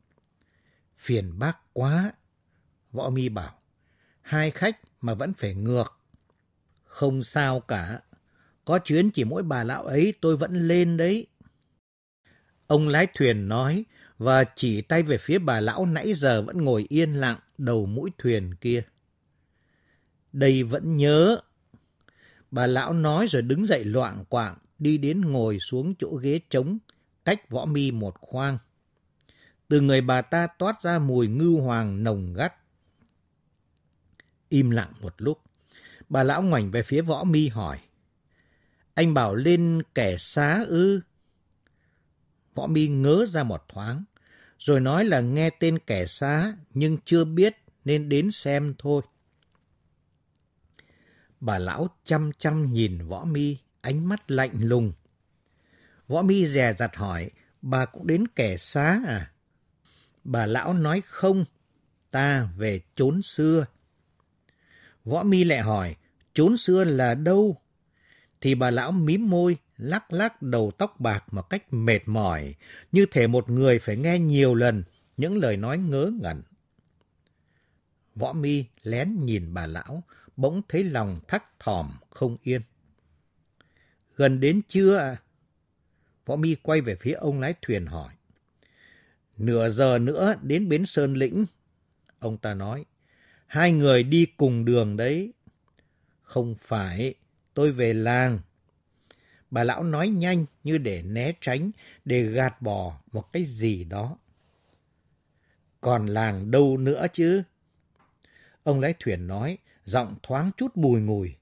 Phiền bác quá. Võ Mi bảo, hai khách mà vẫn phải ngược. Không sao cả. Có chuyến chỉ mỗi bà lão ấy tôi vẫn lên đấy. Ông lái thuyền nói, và chỉ tay về phía bà lão nãy giờ vẫn ngồi yên lặng đầu mũi thuyền kia. Đây vẫn nhớ. Bà lão nói rồi đứng dậy loạn quạng, đi đến ngồi xuống chỗ ghế trống, cách võ mi một khoang. Từ người bà ta toát ra mùi ngưu hoàng nồng gắt. Im lặng một lúc, bà lão ngoảnh về phía võ mi hỏi. Anh bảo lên kẻ xá ư? Võ mi ngớ ra một thoáng, rồi nói là nghe tên kẻ xá nhưng chưa biết nên đến xem thôi. Bà lão chăm chăm nhìn võ mi, ánh mắt lạnh lùng. Võ mi dè dặt hỏi, bà cũng đến kẻ xá à? Bà lão nói không, ta về trốn xưa. Võ mi lại hỏi, trốn xưa là đâu? Thì bà lão mím môi, lắc lắc đầu tóc bạc một cách mệt mỏi, như thể một người phải nghe nhiều lần những lời nói ngớ ngẩn. Võ mi lén nhìn bà lão, bỗng thấy lòng thắc thỏm không yên. Gần đến chưa à? Võ mi quay về phía ông lái thuyền hỏi. Nửa giờ nữa đến bến Sơn Lĩnh. Ông ta nói, hai người đi cùng đường đấy. Không phải, tôi về làng. Bà lão nói nhanh như để né tránh, để gạt bỏ một cái gì đó. Còn làng đâu nữa chứ? Ông lái thuyền nói, giọng thoáng chút bùi ngùi.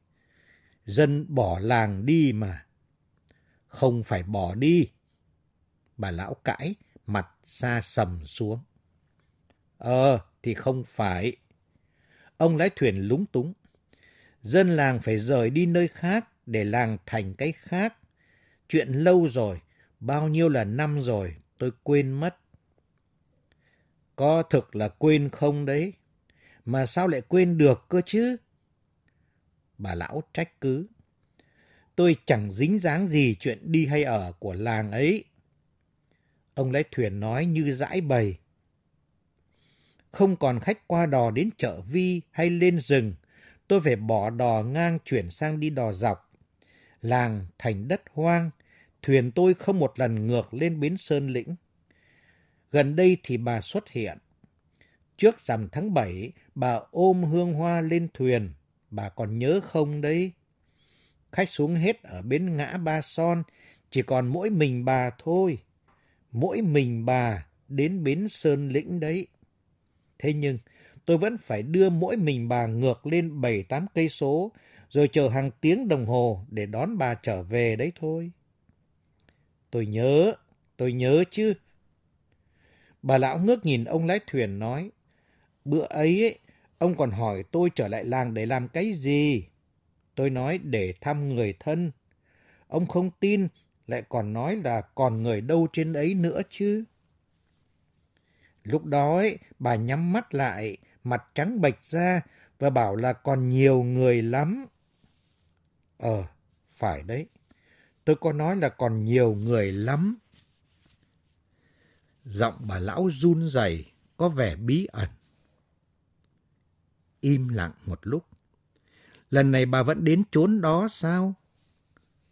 Dân bỏ làng đi mà. Không phải bỏ đi. Bà lão cãi, mặt xa sầm xuống. Ờ, thì không phải. Ông lái thuyền lúng túng. Dân làng phải rời đi nơi khác để làng thành cái khác. Chuyện lâu rồi, bao nhiêu là năm rồi, tôi quên mất. Có thực là quên không đấy, mà sao lại quên được cơ chứ? Bà lão trách cứ. Tôi chẳng dính dáng gì chuyện đi hay ở của làng ấy. Ông lái thuyền nói như dãi bầy. không còn khách qua đò đến chợ Vi hay lên rừng, tôi phải bỏ đò ngang chuyển sang đi đò dọc. Làng thành đất hoang, thuyền tôi không một lần ngược lên bến Sơn Lĩnh. Gần đây thì bà xuất hiện. Trước rằm tháng 7, bà ôm hương hoa lên thuyền. Bà còn nhớ không đấy? Khách xuống hết ở bến ngã Ba Son, chỉ còn mỗi mình bà thôi. Mỗi mình bà đến bến Sơn Lĩnh đấy. Thế nhưng, tôi vẫn phải đưa mỗi mình bà ngược lên 7-8 cây số, rồi chờ hàng tiếng đồng hồ để đón bà trở về đấy thôi. Tôi nhớ, tôi nhớ chứ. Bà lão ngước nhìn ông lái thuyền nói, bữa ấy, ấy ông còn hỏi tôi trở lại làng để làm cái gì? Tôi nói để thăm người thân. Ông không tin, lại còn nói là còn người đâu trên ấy nữa chứ. Lúc đó ấy, bà nhắm mắt lại, mặt trắng bệch ra và bảo là còn nhiều người lắm. Ờ, phải đấy. Tôi có nói là còn nhiều người lắm. Giọng bà lão run rẩy có vẻ bí ẩn. Im lặng một lúc. Lần này bà vẫn đến chốn đó sao?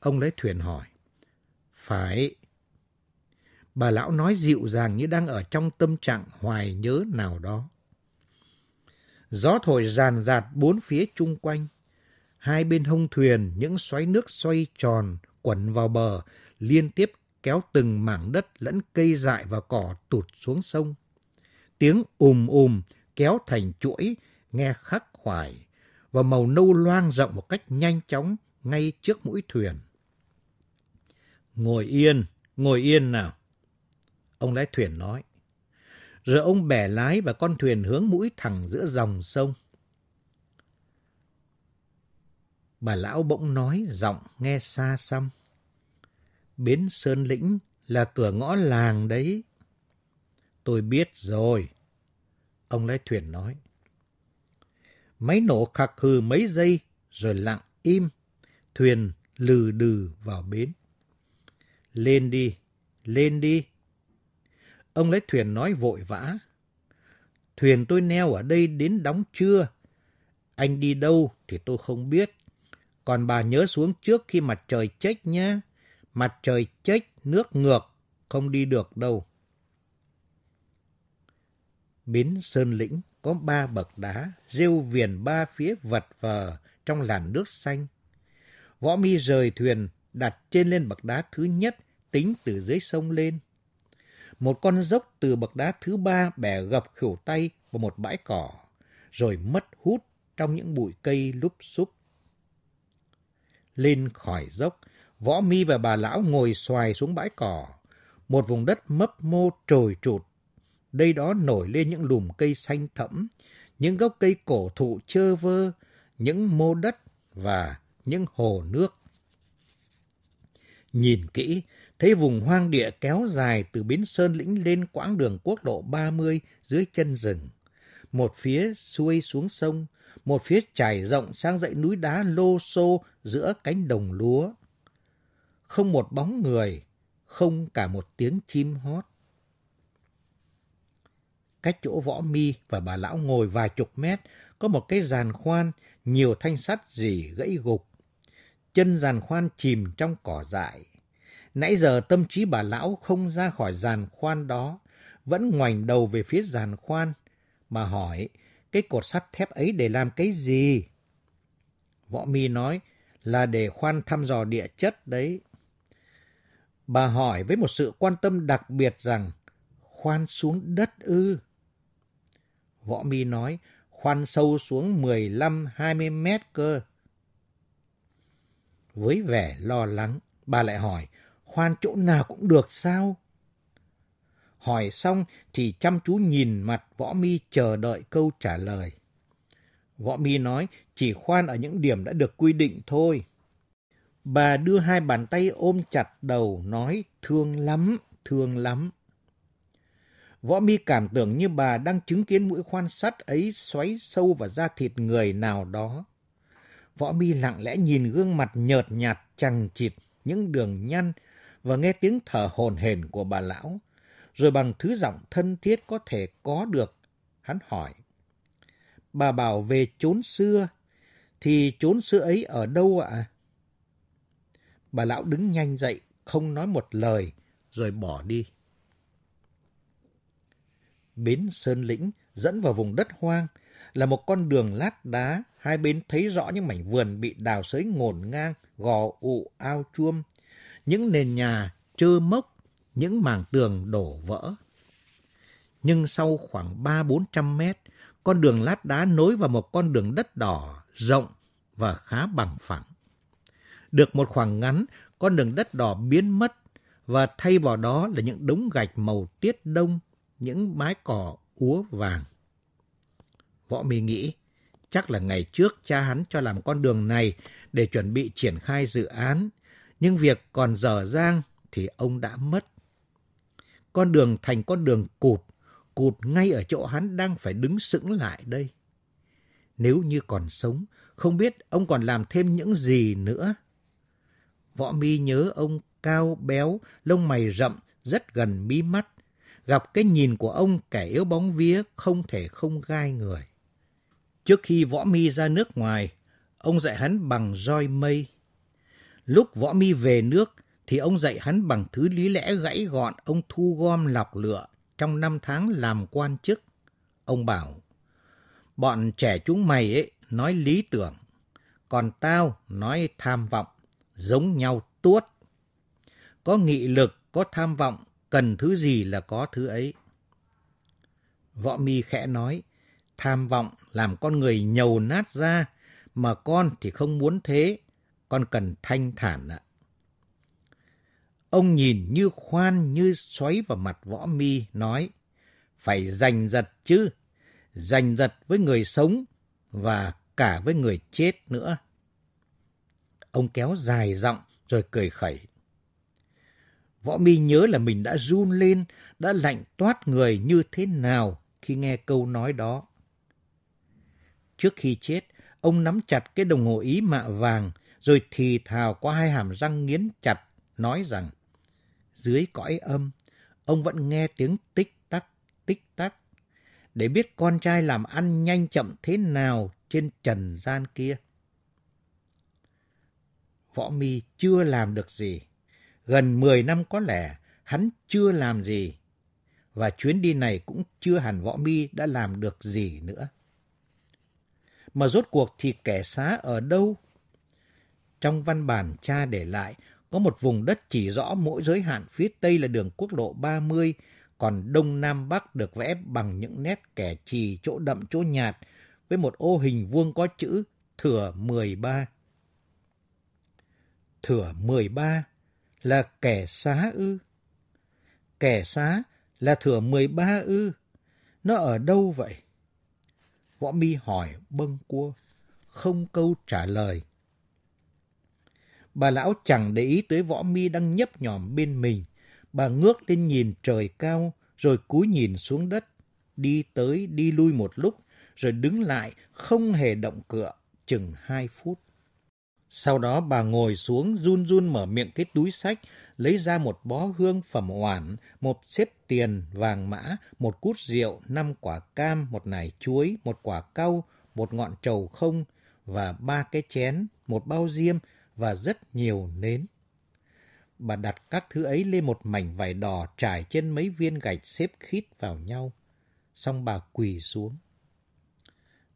Ông lấy thuyền hỏi. Phải. Bà lão nói dịu dàng như đang ở trong tâm trạng hoài nhớ nào đó. Gió thổi ràn rạt bốn phía chung quanh. Hai bên hông thuyền những xoáy nước xoay tròn, quẩn vào bờ, liên tiếp kéo từng mảng đất lẫn cây dại và cỏ tụt xuống sông. Tiếng ùm ùm kéo thành chuỗi, nghe khắc khoải, và màu nâu loang rộng một cách nhanh chóng ngay trước mũi thuyền. Ngồi yên, ngồi yên nào. Ông lái thuyền nói. Rồi ông bẻ lái và con thuyền hướng mũi thẳng giữa dòng sông. Bà lão bỗng nói giọng nghe xa xăm. Bến Sơn Lĩnh là cửa ngõ làng đấy. Tôi biết rồi. Ông lái thuyền nói. Máy nổ khạc hừ mấy giây rồi lặng im. Thuyền lừ đừ vào bến. Lên đi, lên đi. Ông lái thuyền nói vội vã. Thuyền tôi neo ở đây đến đóng trưa. Anh đi đâu thì tôi không biết. Còn bà nhớ xuống trước khi mặt trời chết nhé. Mặt trời chết nước ngược, không đi được đâu. Bến Sơn Lĩnh có ba bậc đá, rêu viền ba phía vật vờ trong làn nước xanh. Võ mi rời thuyền, đặt trên lên bậc đá thứ nhất, tính từ dưới sông lên. Một con dốc từ bậc đá thứ ba bẻ gập khỉu tay vào một bãi cỏ, rồi mất hút trong những bụi cây lúp xúp. Lên khỏi dốc, Võ Mi và bà lão ngồi xoài xuống bãi cỏ. Một vùng đất mấp mô trồi trụt. Đây đó nổi lên những lùm cây xanh thẫm, những gốc cây cổ thụ chơ vơ, những mô đất và những hồ nước. Nhìn kỹ, thấy vùng hoang địa kéo dài từ Bến Sơn Lĩnh lên quãng đường quốc lộ 30 dưới chân rừng. Một phía xuôi xuống sông, một phía trải rộng sang dãy núi đá lô xô giữa cánh đồng lúa. Không một bóng người, không cả một tiếng chim hót. Cách chỗ võ mi và bà lão ngồi vài chục mét, có một cái giàn khoan, nhiều thanh sắt rỉ gãy gục. Chân giàn khoan chìm trong cỏ dại. Nãy giờ tâm trí bà lão không ra khỏi giàn khoan đó, vẫn ngoảnh đầu về phía giàn khoan, mà hỏi, cái cột sắt thép ấy để làm cái gì? Võ mi nói là để khoan thăm dò địa chất đấy. Bà hỏi với một sự quan tâm đặc biệt rằng, khoan xuống đất ư? Võ mi nói, khoan sâu xuống 15-20 mét cơ. Với vẻ lo lắng, bà lại hỏi, khoan chỗ nào cũng được sao? Hỏi xong thì chăm chú nhìn mặt Võ Mi chờ đợi câu trả lời. Võ Mi nói chỉ khoan ở những điểm đã được quy định thôi. Bà đưa hai bàn tay ôm chặt đầu nói thương lắm, thương lắm. Võ Mi cảm tưởng như bà đang chứng kiến mũi khoan sắt ấy xoáy sâu vào da thịt người nào đó. Võ Mi lặng lẽ nhìn gương mặt nhợt nhạt chằng chịt những đường nhăn và nghe tiếng thở hồn hển của bà lão, rồi bằng thứ giọng thân thiết có thể có được hắn hỏi. Bà bảo về chốn xưa, thì chốn xưa ấy ở đâu ạ? Bà lão đứng nhanh dậy, không nói một lời, rồi bỏ đi. Bến Sơn Lĩnh dẫn vào vùng đất hoang là một con đường lát đá, hai bên thấy rõ những mảnh vườn bị đào sới ngổn ngang, gò ụ ao chuông, những nền nhà trơ mốc, những mảng tường đổ vỡ. Nhưng sau khoảng ba bốn trăm mét, con đường lát đá nối vào một con đường đất đỏ, rộng và khá bằng phẳng. Được một khoảng ngắn, con đường đất đỏ biến mất và thay vào đó là những đống gạch màu tiết đông, những mái cỏ úa vàng. Võ Mi nghĩ, chắc là ngày trước cha hắn cho làm con đường này để chuẩn bị triển khai dự án, nhưng việc còn dở dang thì ông đã mất. Con đường thành con đường cụt, cụt ngay ở chỗ hắn đang phải đứng sững lại đây. Nếu như còn sống, không biết ông còn làm thêm những gì nữa. Võ mi nhớ ông cao béo, lông mày rậm, rất gần mí mắt. Gặp cái nhìn của ông kẻ yếu bóng vía không thể không gai người. Trước khi Võ Mi ra nước ngoài, ông dạy hắn bằng roi mây. Lúc Võ Mi về nước thì ông dạy hắn bằng thứ lý lẽ gãy gọn ông thu gom lọc lựa trong năm tháng làm quan chức. Ông bảo, bọn trẻ chúng mày ấy nói lý tưởng, còn tao nói tham vọng, giống nhau tuốt. Có nghị lực, có tham vọng, cần thứ gì là có thứ ấy. Võ mi khẽ nói, tham vọng làm con người nhầu nát ra, mà con thì không muốn thế, con cần thanh thản ạ. Ông nhìn như khoan như xoáy vào mặt võ mi nói, phải giành giật chứ, giành giật với người sống và cả với người chết nữa. Ông kéo dài giọng rồi cười khẩy. Võ mi nhớ là mình đã run lên, đã lạnh toát người như thế nào khi nghe câu nói đó. Trước khi chết, ông nắm chặt cái đồng hồ ý mạ vàng, rồi thì thào qua hai hàm răng nghiến chặt, nói rằng, dưới cõi âm, ông vẫn nghe tiếng tích tắc, tích tắc, để biết con trai làm ăn nhanh chậm thế nào trên trần gian kia. Võ Mi chưa làm được gì. Gần 10 năm có lẽ hắn chưa làm gì. Và chuyến đi này cũng chưa hẳn Võ Mi đã làm được gì nữa. Mà rốt cuộc thì kẻ xá ở đâu? Trong văn bản cha để lại có một vùng đất chỉ rõ mỗi giới hạn phía Tây là đường quốc lộ 30, còn Đông Nam Bắc được vẽ bằng những nét kẻ chì chỗ đậm chỗ nhạt với một ô hình vuông có chữ Thừa 13. Thừa 13 là kẻ xá ư? Kẻ xá là thừa 13 ư? Nó ở đâu vậy? Võ mi hỏi bâng cua, không câu trả lời. Bà lão chẳng để ý tới võ mi đang nhấp nhòm bên mình. Bà ngước lên nhìn trời cao, rồi cúi nhìn xuống đất, đi tới đi lui một lúc, rồi đứng lại, không hề động cựa, chừng hai phút. Sau đó bà ngồi xuống run run mở miệng cái túi sách, lấy ra một bó hương phẩm oản, một xếp tiền vàng mã, một cút rượu, năm quả cam, một nải chuối, một quả cau, một ngọn trầu không và ba cái chén, một bao diêm và rất nhiều nến. Bà đặt các thứ ấy lên một mảnh vải đỏ trải trên mấy viên gạch xếp khít vào nhau. Xong bà quỳ xuống.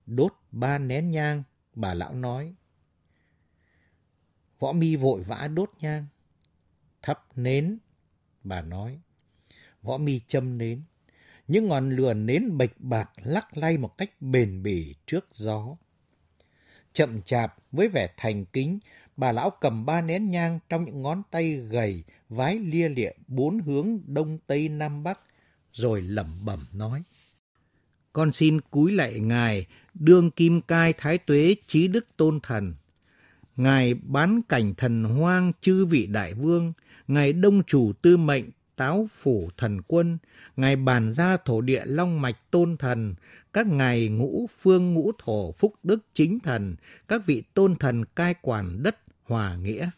Đốt ba nén nhang, bà lão nói. Võ mi vội vã đốt nhang. Thắp nến, bà nói. Võ mi châm nến. Những ngọn lửa nến bạch bạc lắc lay một cách bền bỉ trước gió. Chậm chạp với vẻ thành kính, bà lão cầm ba nén nhang trong những ngón tay gầy, vái lia lịa bốn hướng đông tây nam bắc, rồi lẩm bẩm nói. Con xin cúi lạy ngài, đương kim cai thái tuế trí đức tôn thần. Ngài bán cảnh thần hoang chư vị đại vương, Ngài đông chủ tư mệnh táo phủ thần quân, Ngài bàn ra thổ địa long mạch tôn thần, các ngài ngũ phương ngũ thổ phúc đức chính thần, các vị tôn thần cai quản đất hòa nghĩa.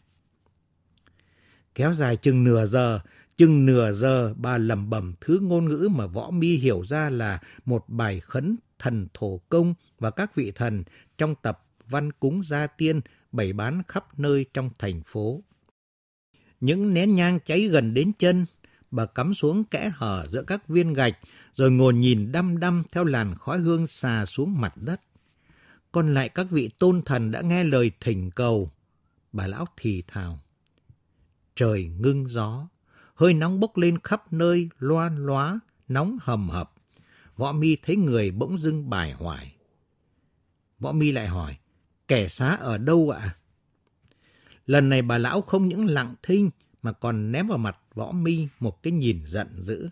Kéo dài chừng nửa giờ, Chừng nửa giờ bà lẩm bẩm thứ ngôn ngữ mà võ mi hiểu ra là một bài khấn thần thổ công và các vị thần trong tập văn cúng gia tiên bày bán khắp nơi trong thành phố. Những nén nhang cháy gần đến chân, bà cắm xuống kẽ hở giữa các viên gạch, rồi ngồi nhìn đăm đăm theo làn khói hương xà xuống mặt đất. Còn lại các vị tôn thần đã nghe lời thỉnh cầu. Bà lão thì thào. Trời ngưng gió, hơi nóng bốc lên khắp nơi, loan loá, nóng hầm hập. Võ mi thấy người bỗng dưng bài hoài. Võ mi lại hỏi, kẻ xá ở đâu ạ? Lần này bà lão không những lặng thinh mà còn ném vào mặt võ mi một cái nhìn giận dữ.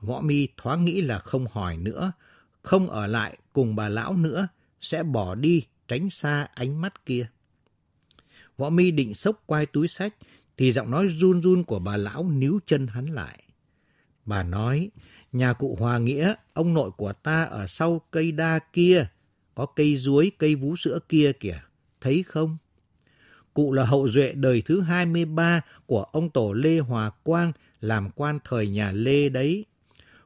Võ mi thoáng nghĩ là không hỏi nữa, không ở lại cùng bà lão nữa, sẽ bỏ đi tránh xa ánh mắt kia. Võ mi định xốc quai túi sách, thì giọng nói run run của bà lão níu chân hắn lại. Bà nói, nhà cụ Hòa Nghĩa, ông nội của ta ở sau cây đa kia, có cây ruối, cây vú sữa kia kìa, thấy không? Cụ là hậu duệ đời thứ 23 của ông tổ Lê Hòa Quang làm quan thời nhà Lê đấy.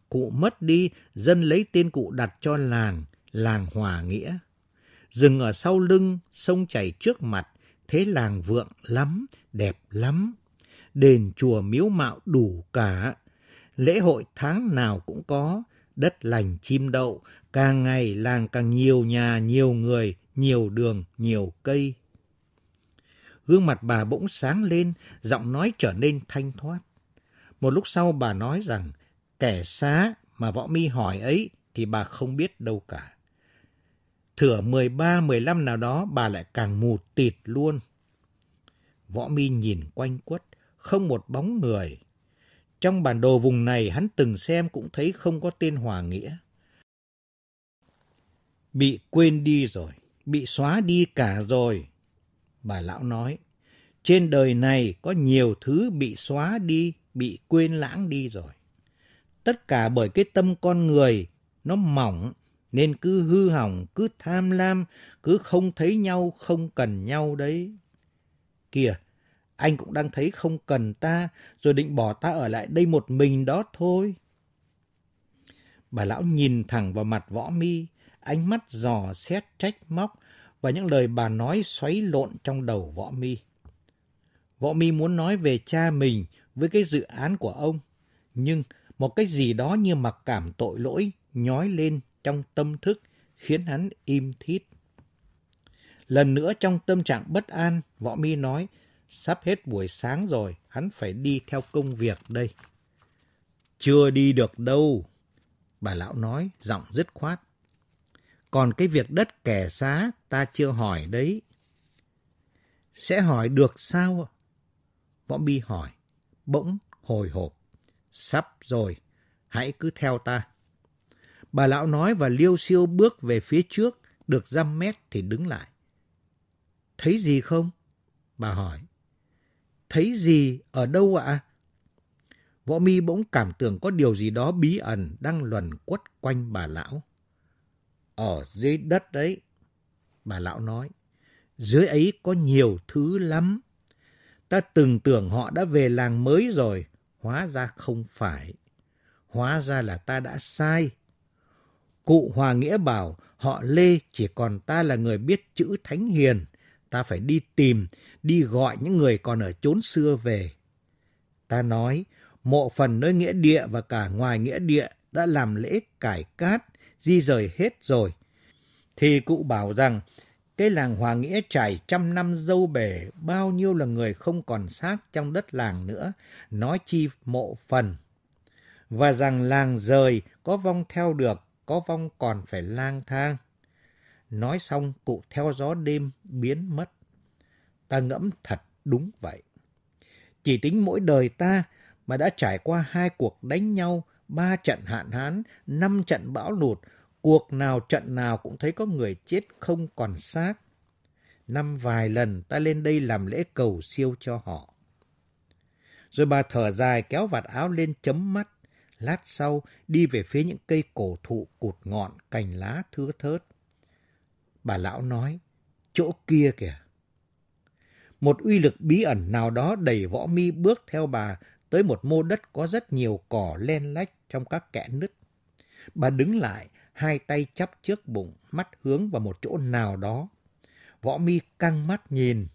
Cụ mất đi, dân lấy tên cụ đặt cho làng, làng Hòa Nghĩa. Rừng ở sau lưng, sông chảy trước mặt, thế làng vượng lắm, đẹp lắm. Đền chùa miếu mạo đủ cả. Lễ hội tháng nào cũng có, đất lành chim đậu, càng ngày làng càng nhiều nhà, nhiều người, nhiều đường, nhiều cây. Gương mặt bà bỗng sáng lên, giọng nói trở nên thanh thoát. Một lúc sau bà nói rằng, kẻ xá mà võ mi hỏi ấy thì bà không biết đâu cả. Thửa 13-15 nào đó bà lại càng mù tịt luôn. Võ mi nhìn quanh quất, không một bóng người. Trong bản đồ vùng này hắn từng xem cũng thấy không có tên Hòa Nghĩa. Bị quên đi rồi, bị xóa đi cả rồi. Bà lão nói, trên đời này có nhiều thứ bị xóa đi, bị quên lãng đi rồi. Tất cả bởi cái tâm con người, nó mỏng, nên cứ hư hỏng, cứ tham lam, cứ không thấy nhau, không cần nhau đấy. Kìa, anh cũng đang thấy không cần ta, rồi định bỏ ta ở lại đây một mình đó thôi. Bà lão nhìn thẳng vào mặt võ mi, ánh mắt dò xét trách móc, và những lời bà nói xoáy lộn trong đầu võ mi. Võ mi muốn nói về cha mình với cái dự án của ông, nhưng một cái gì đó như mặc cảm tội lỗi nhói lên trong tâm thức khiến hắn im thít. Lần nữa trong tâm trạng bất an, võ mi nói, sắp hết buổi sáng rồi, hắn phải đi theo công việc đây. Chưa đi được đâu, bà lão nói, giọng dứt khoát. Còn cái việc đất kẻ xá ta chưa hỏi đấy. Sẽ hỏi được sao? Võ mi hỏi, bỗng hồi hộp. Sắp rồi, hãy cứ theo ta. Bà lão nói và liêu siêu bước về phía trước, được dăm mét thì đứng lại. Thấy gì không? Bà hỏi. Thấy gì? Ở đâu ạ? Võ mi bỗng cảm tưởng có điều gì đó bí ẩn đang luẩn quất quanh bà lão. Ở dưới đất đấy, bà lão nói. Dưới ấy có nhiều thứ lắm. Ta từng tưởng họ đã về làng mới rồi, hóa ra không phải. Hóa ra là ta đã sai. Cụ Hòa Nghĩa bảo họ Lê chỉ còn ta là người biết chữ thánh hiền. Ta phải đi tìm, đi gọi những người còn ở chốn xưa về. Ta nói, mộ phần nơi nghĩa địa và cả ngoài nghĩa địa đã làm lễ cải cát, di rời hết rồi. Thì cụ bảo rằng, cái làng Hòa Nghĩa trải trăm năm dâu bể, bao nhiêu là người không còn xác trong đất làng nữa, nói chi mộ phần. Và rằng làng rời, có vong theo được, có vong còn phải lang thang. Nói xong, cụ theo gió đêm biến mất. Ta ngẫm thật đúng vậy. Chỉ tính mỗi đời ta mà đã trải qua hai cuộc đánh nhau, ba trận hạn hán, năm trận bão lụt, cuộc nào trận nào cũng thấy có người chết không còn xác. Năm vài lần ta lên đây làm lễ cầu siêu cho họ. Rồi bà thở dài kéo vạt áo lên chấm mắt. Lát sau đi về phía những cây cổ thụ cụt ngọn, cành lá thưa thớt. Bà lão nói, chỗ kia kìa. Một uy lực bí ẩn nào đó đẩy võ mi bước theo bà tới một mô đất có rất nhiều cỏ len lách trong các kẽ nứt. Bà đứng lại, hai tay chắp trước bụng, mắt hướng vào một chỗ nào đó. Võ mi căng mắt nhìn.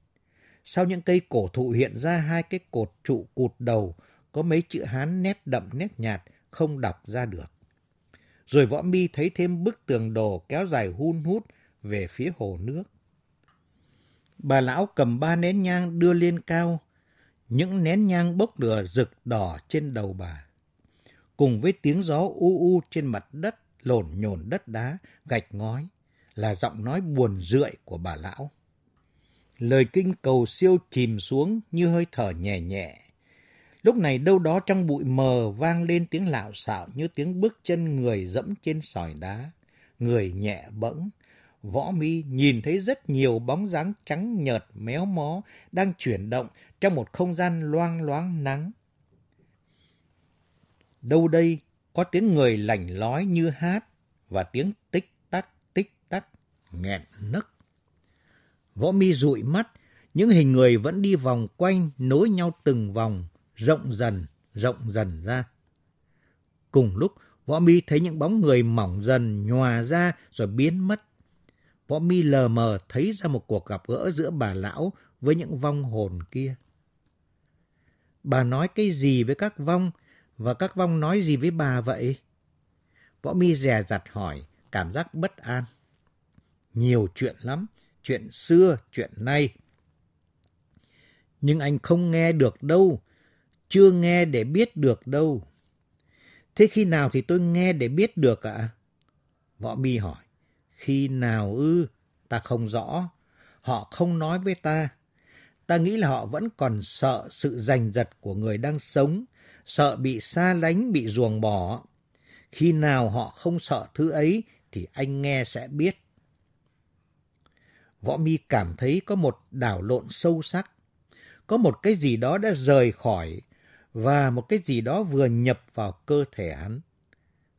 Sau những cây cổ thụ hiện ra hai cái cột trụ cụt đầu, có mấy chữ Hán nét đậm nét nhạt, không đọc ra được. Rồi võ mi thấy thêm bức tường đồ kéo dài hun hút về phía hồ nước. Bà lão cầm ba nén nhang đưa lên cao, những nén nhang bốc lửa rực đỏ trên đầu bà. Cùng với tiếng gió u u trên mặt đất, lổn nhổn đất đá, gạch ngói, là giọng nói buồn rượi của bà lão. Lời kinh cầu siêu chìm xuống như hơi thở nhẹ nhẹ. Lúc này đâu đó trong bụi mờ vang lên tiếng lạo xạo như tiếng bước chân người dẫm trên sỏi đá. Người nhẹ bẫng, Võ mi nhìn thấy rất nhiều bóng dáng trắng nhợt méo mó đang chuyển động trong một không gian loang loáng nắng. Đâu đây có tiếng người lảnh lói như hát và tiếng tích tắc tích tắc nghẹn nấc. Võ mi dụi mắt, những hình người vẫn đi vòng quanh nối nhau từng vòng, rộng dần, rộng dần ra. Cùng lúc, Võ mi thấy những bóng người mỏng dần nhòa ra rồi biến mất Võ mi lờ mờ thấy ra một cuộc gặp gỡ giữa bà lão với những vong hồn kia. Bà nói cái gì với các vong và các vong nói gì với bà vậy? Võ mi dè dặt hỏi, cảm giác bất an. Nhiều chuyện lắm, chuyện xưa, chuyện nay. Nhưng anh không nghe được đâu, chưa nghe để biết được đâu. Thế khi nào thì tôi nghe để biết được ạ? À? Võ mi hỏi. Khi nào ư? Ta không rõ. Họ không nói với ta. Ta nghĩ là họ vẫn còn sợ sự giành giật của người đang sống, sợ bị xa lánh, bị ruồng bỏ. Khi nào họ không sợ thứ ấy thì anh nghe sẽ biết. Võ mi cảm thấy có một đảo lộn sâu sắc. Có một cái gì đó đã rời khỏi và một cái gì đó vừa nhập vào cơ thể hắn.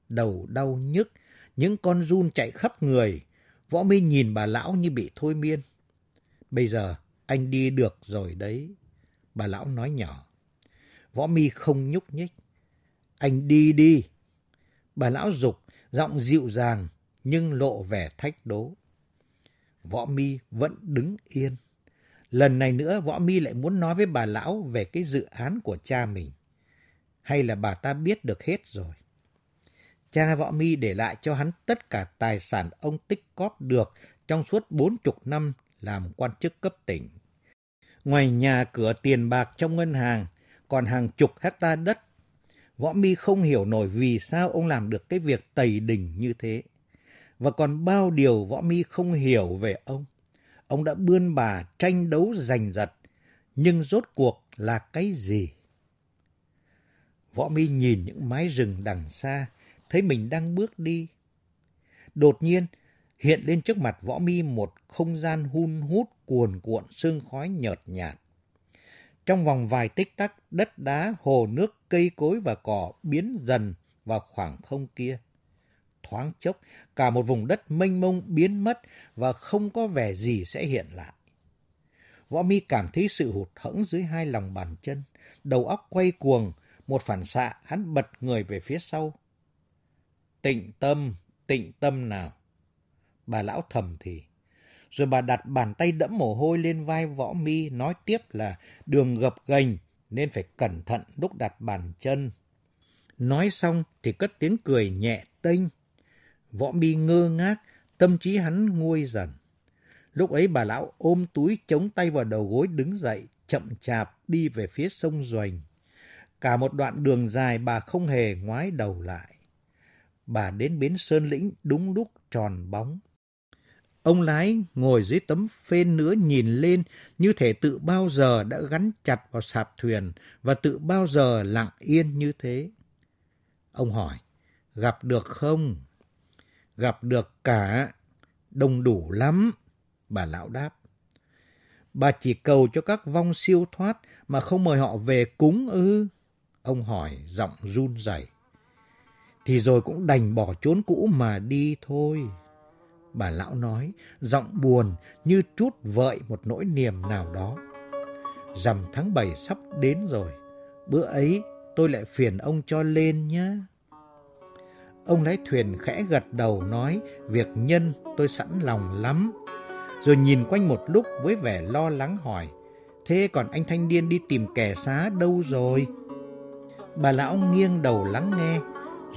Đầu đau nhức, những con run chạy khắp người. Võ Minh nhìn bà lão như bị thôi miên. Bây giờ anh đi được rồi đấy. Bà lão nói nhỏ. Võ mi không nhúc nhích. Anh đi đi. Bà lão dục, giọng dịu dàng nhưng lộ vẻ thách đố. Võ mi vẫn đứng yên. Lần này nữa Võ mi lại muốn nói với bà lão về cái dự án của cha mình. Hay là bà ta biết được hết rồi? cha Võ Mi để lại cho hắn tất cả tài sản ông tích cóp được trong suốt bốn chục năm làm quan chức cấp tỉnh. Ngoài nhà cửa tiền bạc trong ngân hàng, còn hàng chục hecta đất. Võ Mi không hiểu nổi vì sao ông làm được cái việc tẩy đỉnh như thế. Và còn bao điều Võ Mi không hiểu về ông. Ông đã bươn bà tranh đấu giành giật, nhưng rốt cuộc là cái gì? Võ Mi nhìn những mái rừng đằng xa, thấy mình đang bước đi. Đột nhiên, hiện lên trước mặt võ mi một không gian hun hút cuồn cuộn sương khói nhợt nhạt. Trong vòng vài tích tắc, đất đá, hồ nước, cây cối và cỏ biến dần vào khoảng không kia. Thoáng chốc, cả một vùng đất mênh mông biến mất và không có vẻ gì sẽ hiện lại. Võ mi cảm thấy sự hụt hẫng dưới hai lòng bàn chân, đầu óc quay cuồng, một phản xạ hắn bật người về phía sau, Tịnh tâm, tịnh tâm nào. Bà lão thầm thì. Rồi bà đặt bàn tay đẫm mồ hôi lên vai võ mi nói tiếp là đường gập ghềnh nên phải cẩn thận lúc đặt bàn chân. Nói xong thì cất tiếng cười nhẹ tênh. Võ mi ngơ ngác, tâm trí hắn nguôi dần. Lúc ấy bà lão ôm túi chống tay vào đầu gối đứng dậy, chậm chạp đi về phía sông Doành. Cả một đoạn đường dài bà không hề ngoái đầu lại bà đến bến Sơn Lĩnh đúng lúc tròn bóng. Ông lái ngồi dưới tấm phên nữa nhìn lên như thể tự bao giờ đã gắn chặt vào sạp thuyền và tự bao giờ lặng yên như thế. Ông hỏi, gặp được không? Gặp được cả, đông đủ lắm, bà lão đáp. Bà chỉ cầu cho các vong siêu thoát mà không mời họ về cúng ư? Ông hỏi giọng run rẩy thì rồi cũng đành bỏ trốn cũ mà đi thôi. Bà lão nói, giọng buồn như trút vợi một nỗi niềm nào đó. rằm tháng 7 sắp đến rồi. Bữa ấy tôi lại phiền ông cho lên nhé. Ông lái thuyền khẽ gật đầu nói, việc nhân tôi sẵn lòng lắm. Rồi nhìn quanh một lúc với vẻ lo lắng hỏi, Thế còn anh thanh niên đi tìm kẻ xá đâu rồi? Bà lão nghiêng đầu lắng nghe,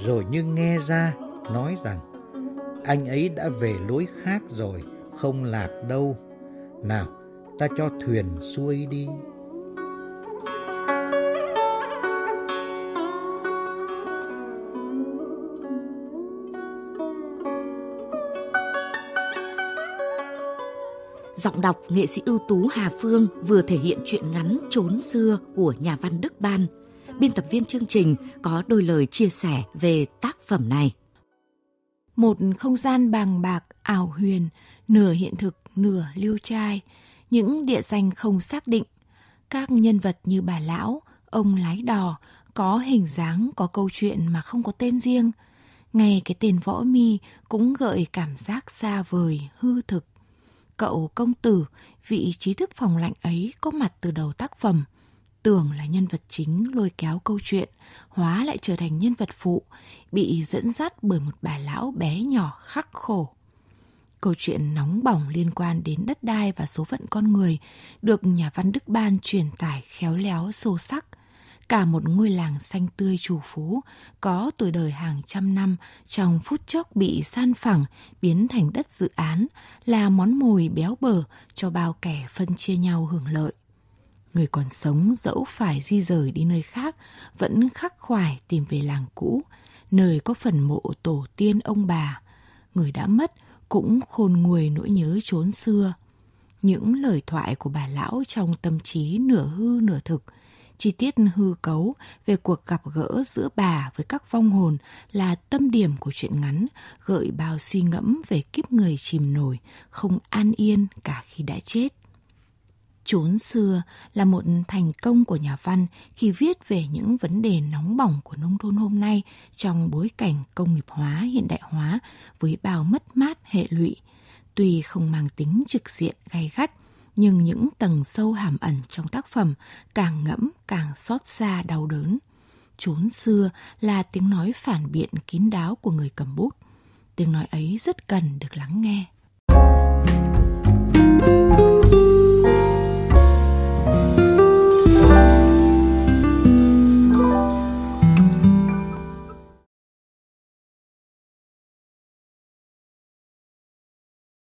Rồi như nghe ra, nói rằng, Anh ấy đã về lối khác rồi, Không lạc đâu Nào, ta cho thuyền xuôi đi Giọng đọc nghệ sĩ ưu tú Hà Phương vừa thể hiện chuyện ngắn Trốn xưa của nhà văn Đức Ban. Biên tập viên chương trình có đôi lời chia sẻ về tác phẩm này. Một không gian bàng bạc, ảo huyền, nửa hiện thực, nửa liêu trai, những địa danh không xác định. Các nhân vật như bà lão, ông lái đò, có hình dáng, có câu chuyện mà không có tên riêng. Ngay cái tên võ mi cũng gợi cảm giác xa vời, hư thực cậu công tử, vị trí thức phòng lạnh ấy có mặt từ đầu tác phẩm. Tưởng là nhân vật chính lôi kéo câu chuyện, hóa lại trở thành nhân vật phụ, bị dẫn dắt bởi một bà lão bé nhỏ khắc khổ. Câu chuyện nóng bỏng liên quan đến đất đai và số phận con người được nhà văn Đức Ban truyền tải khéo léo sâu sắc – cả một ngôi làng xanh tươi chủ phú, có tuổi đời hàng trăm năm, trong phút chốc bị san phẳng, biến thành đất dự án, là món mồi béo bở cho bao kẻ phân chia nhau hưởng lợi. Người còn sống dẫu phải di rời đi nơi khác, vẫn khắc khoải tìm về làng cũ, nơi có phần mộ tổ tiên ông bà. Người đã mất cũng khôn nguôi nỗi nhớ chốn xưa. Những lời thoại của bà lão trong tâm trí nửa hư nửa thực – Chi tiết hư cấu về cuộc gặp gỡ giữa bà với các vong hồn là tâm điểm của truyện ngắn, gợi bao suy ngẫm về kiếp người chìm nổi, không an yên cả khi đã chết. Chốn xưa là một thành công của nhà văn khi viết về những vấn đề nóng bỏng của nông thôn hôm nay trong bối cảnh công nghiệp hóa, hiện đại hóa với bao mất mát hệ lụy. Tuy không mang tính trực diện gay gắt, nhưng những tầng sâu hàm ẩn trong tác phẩm càng ngẫm càng xót xa đau đớn. Chốn xưa là tiếng nói phản biện kín đáo của người cầm bút. Tiếng nói ấy rất cần được lắng nghe.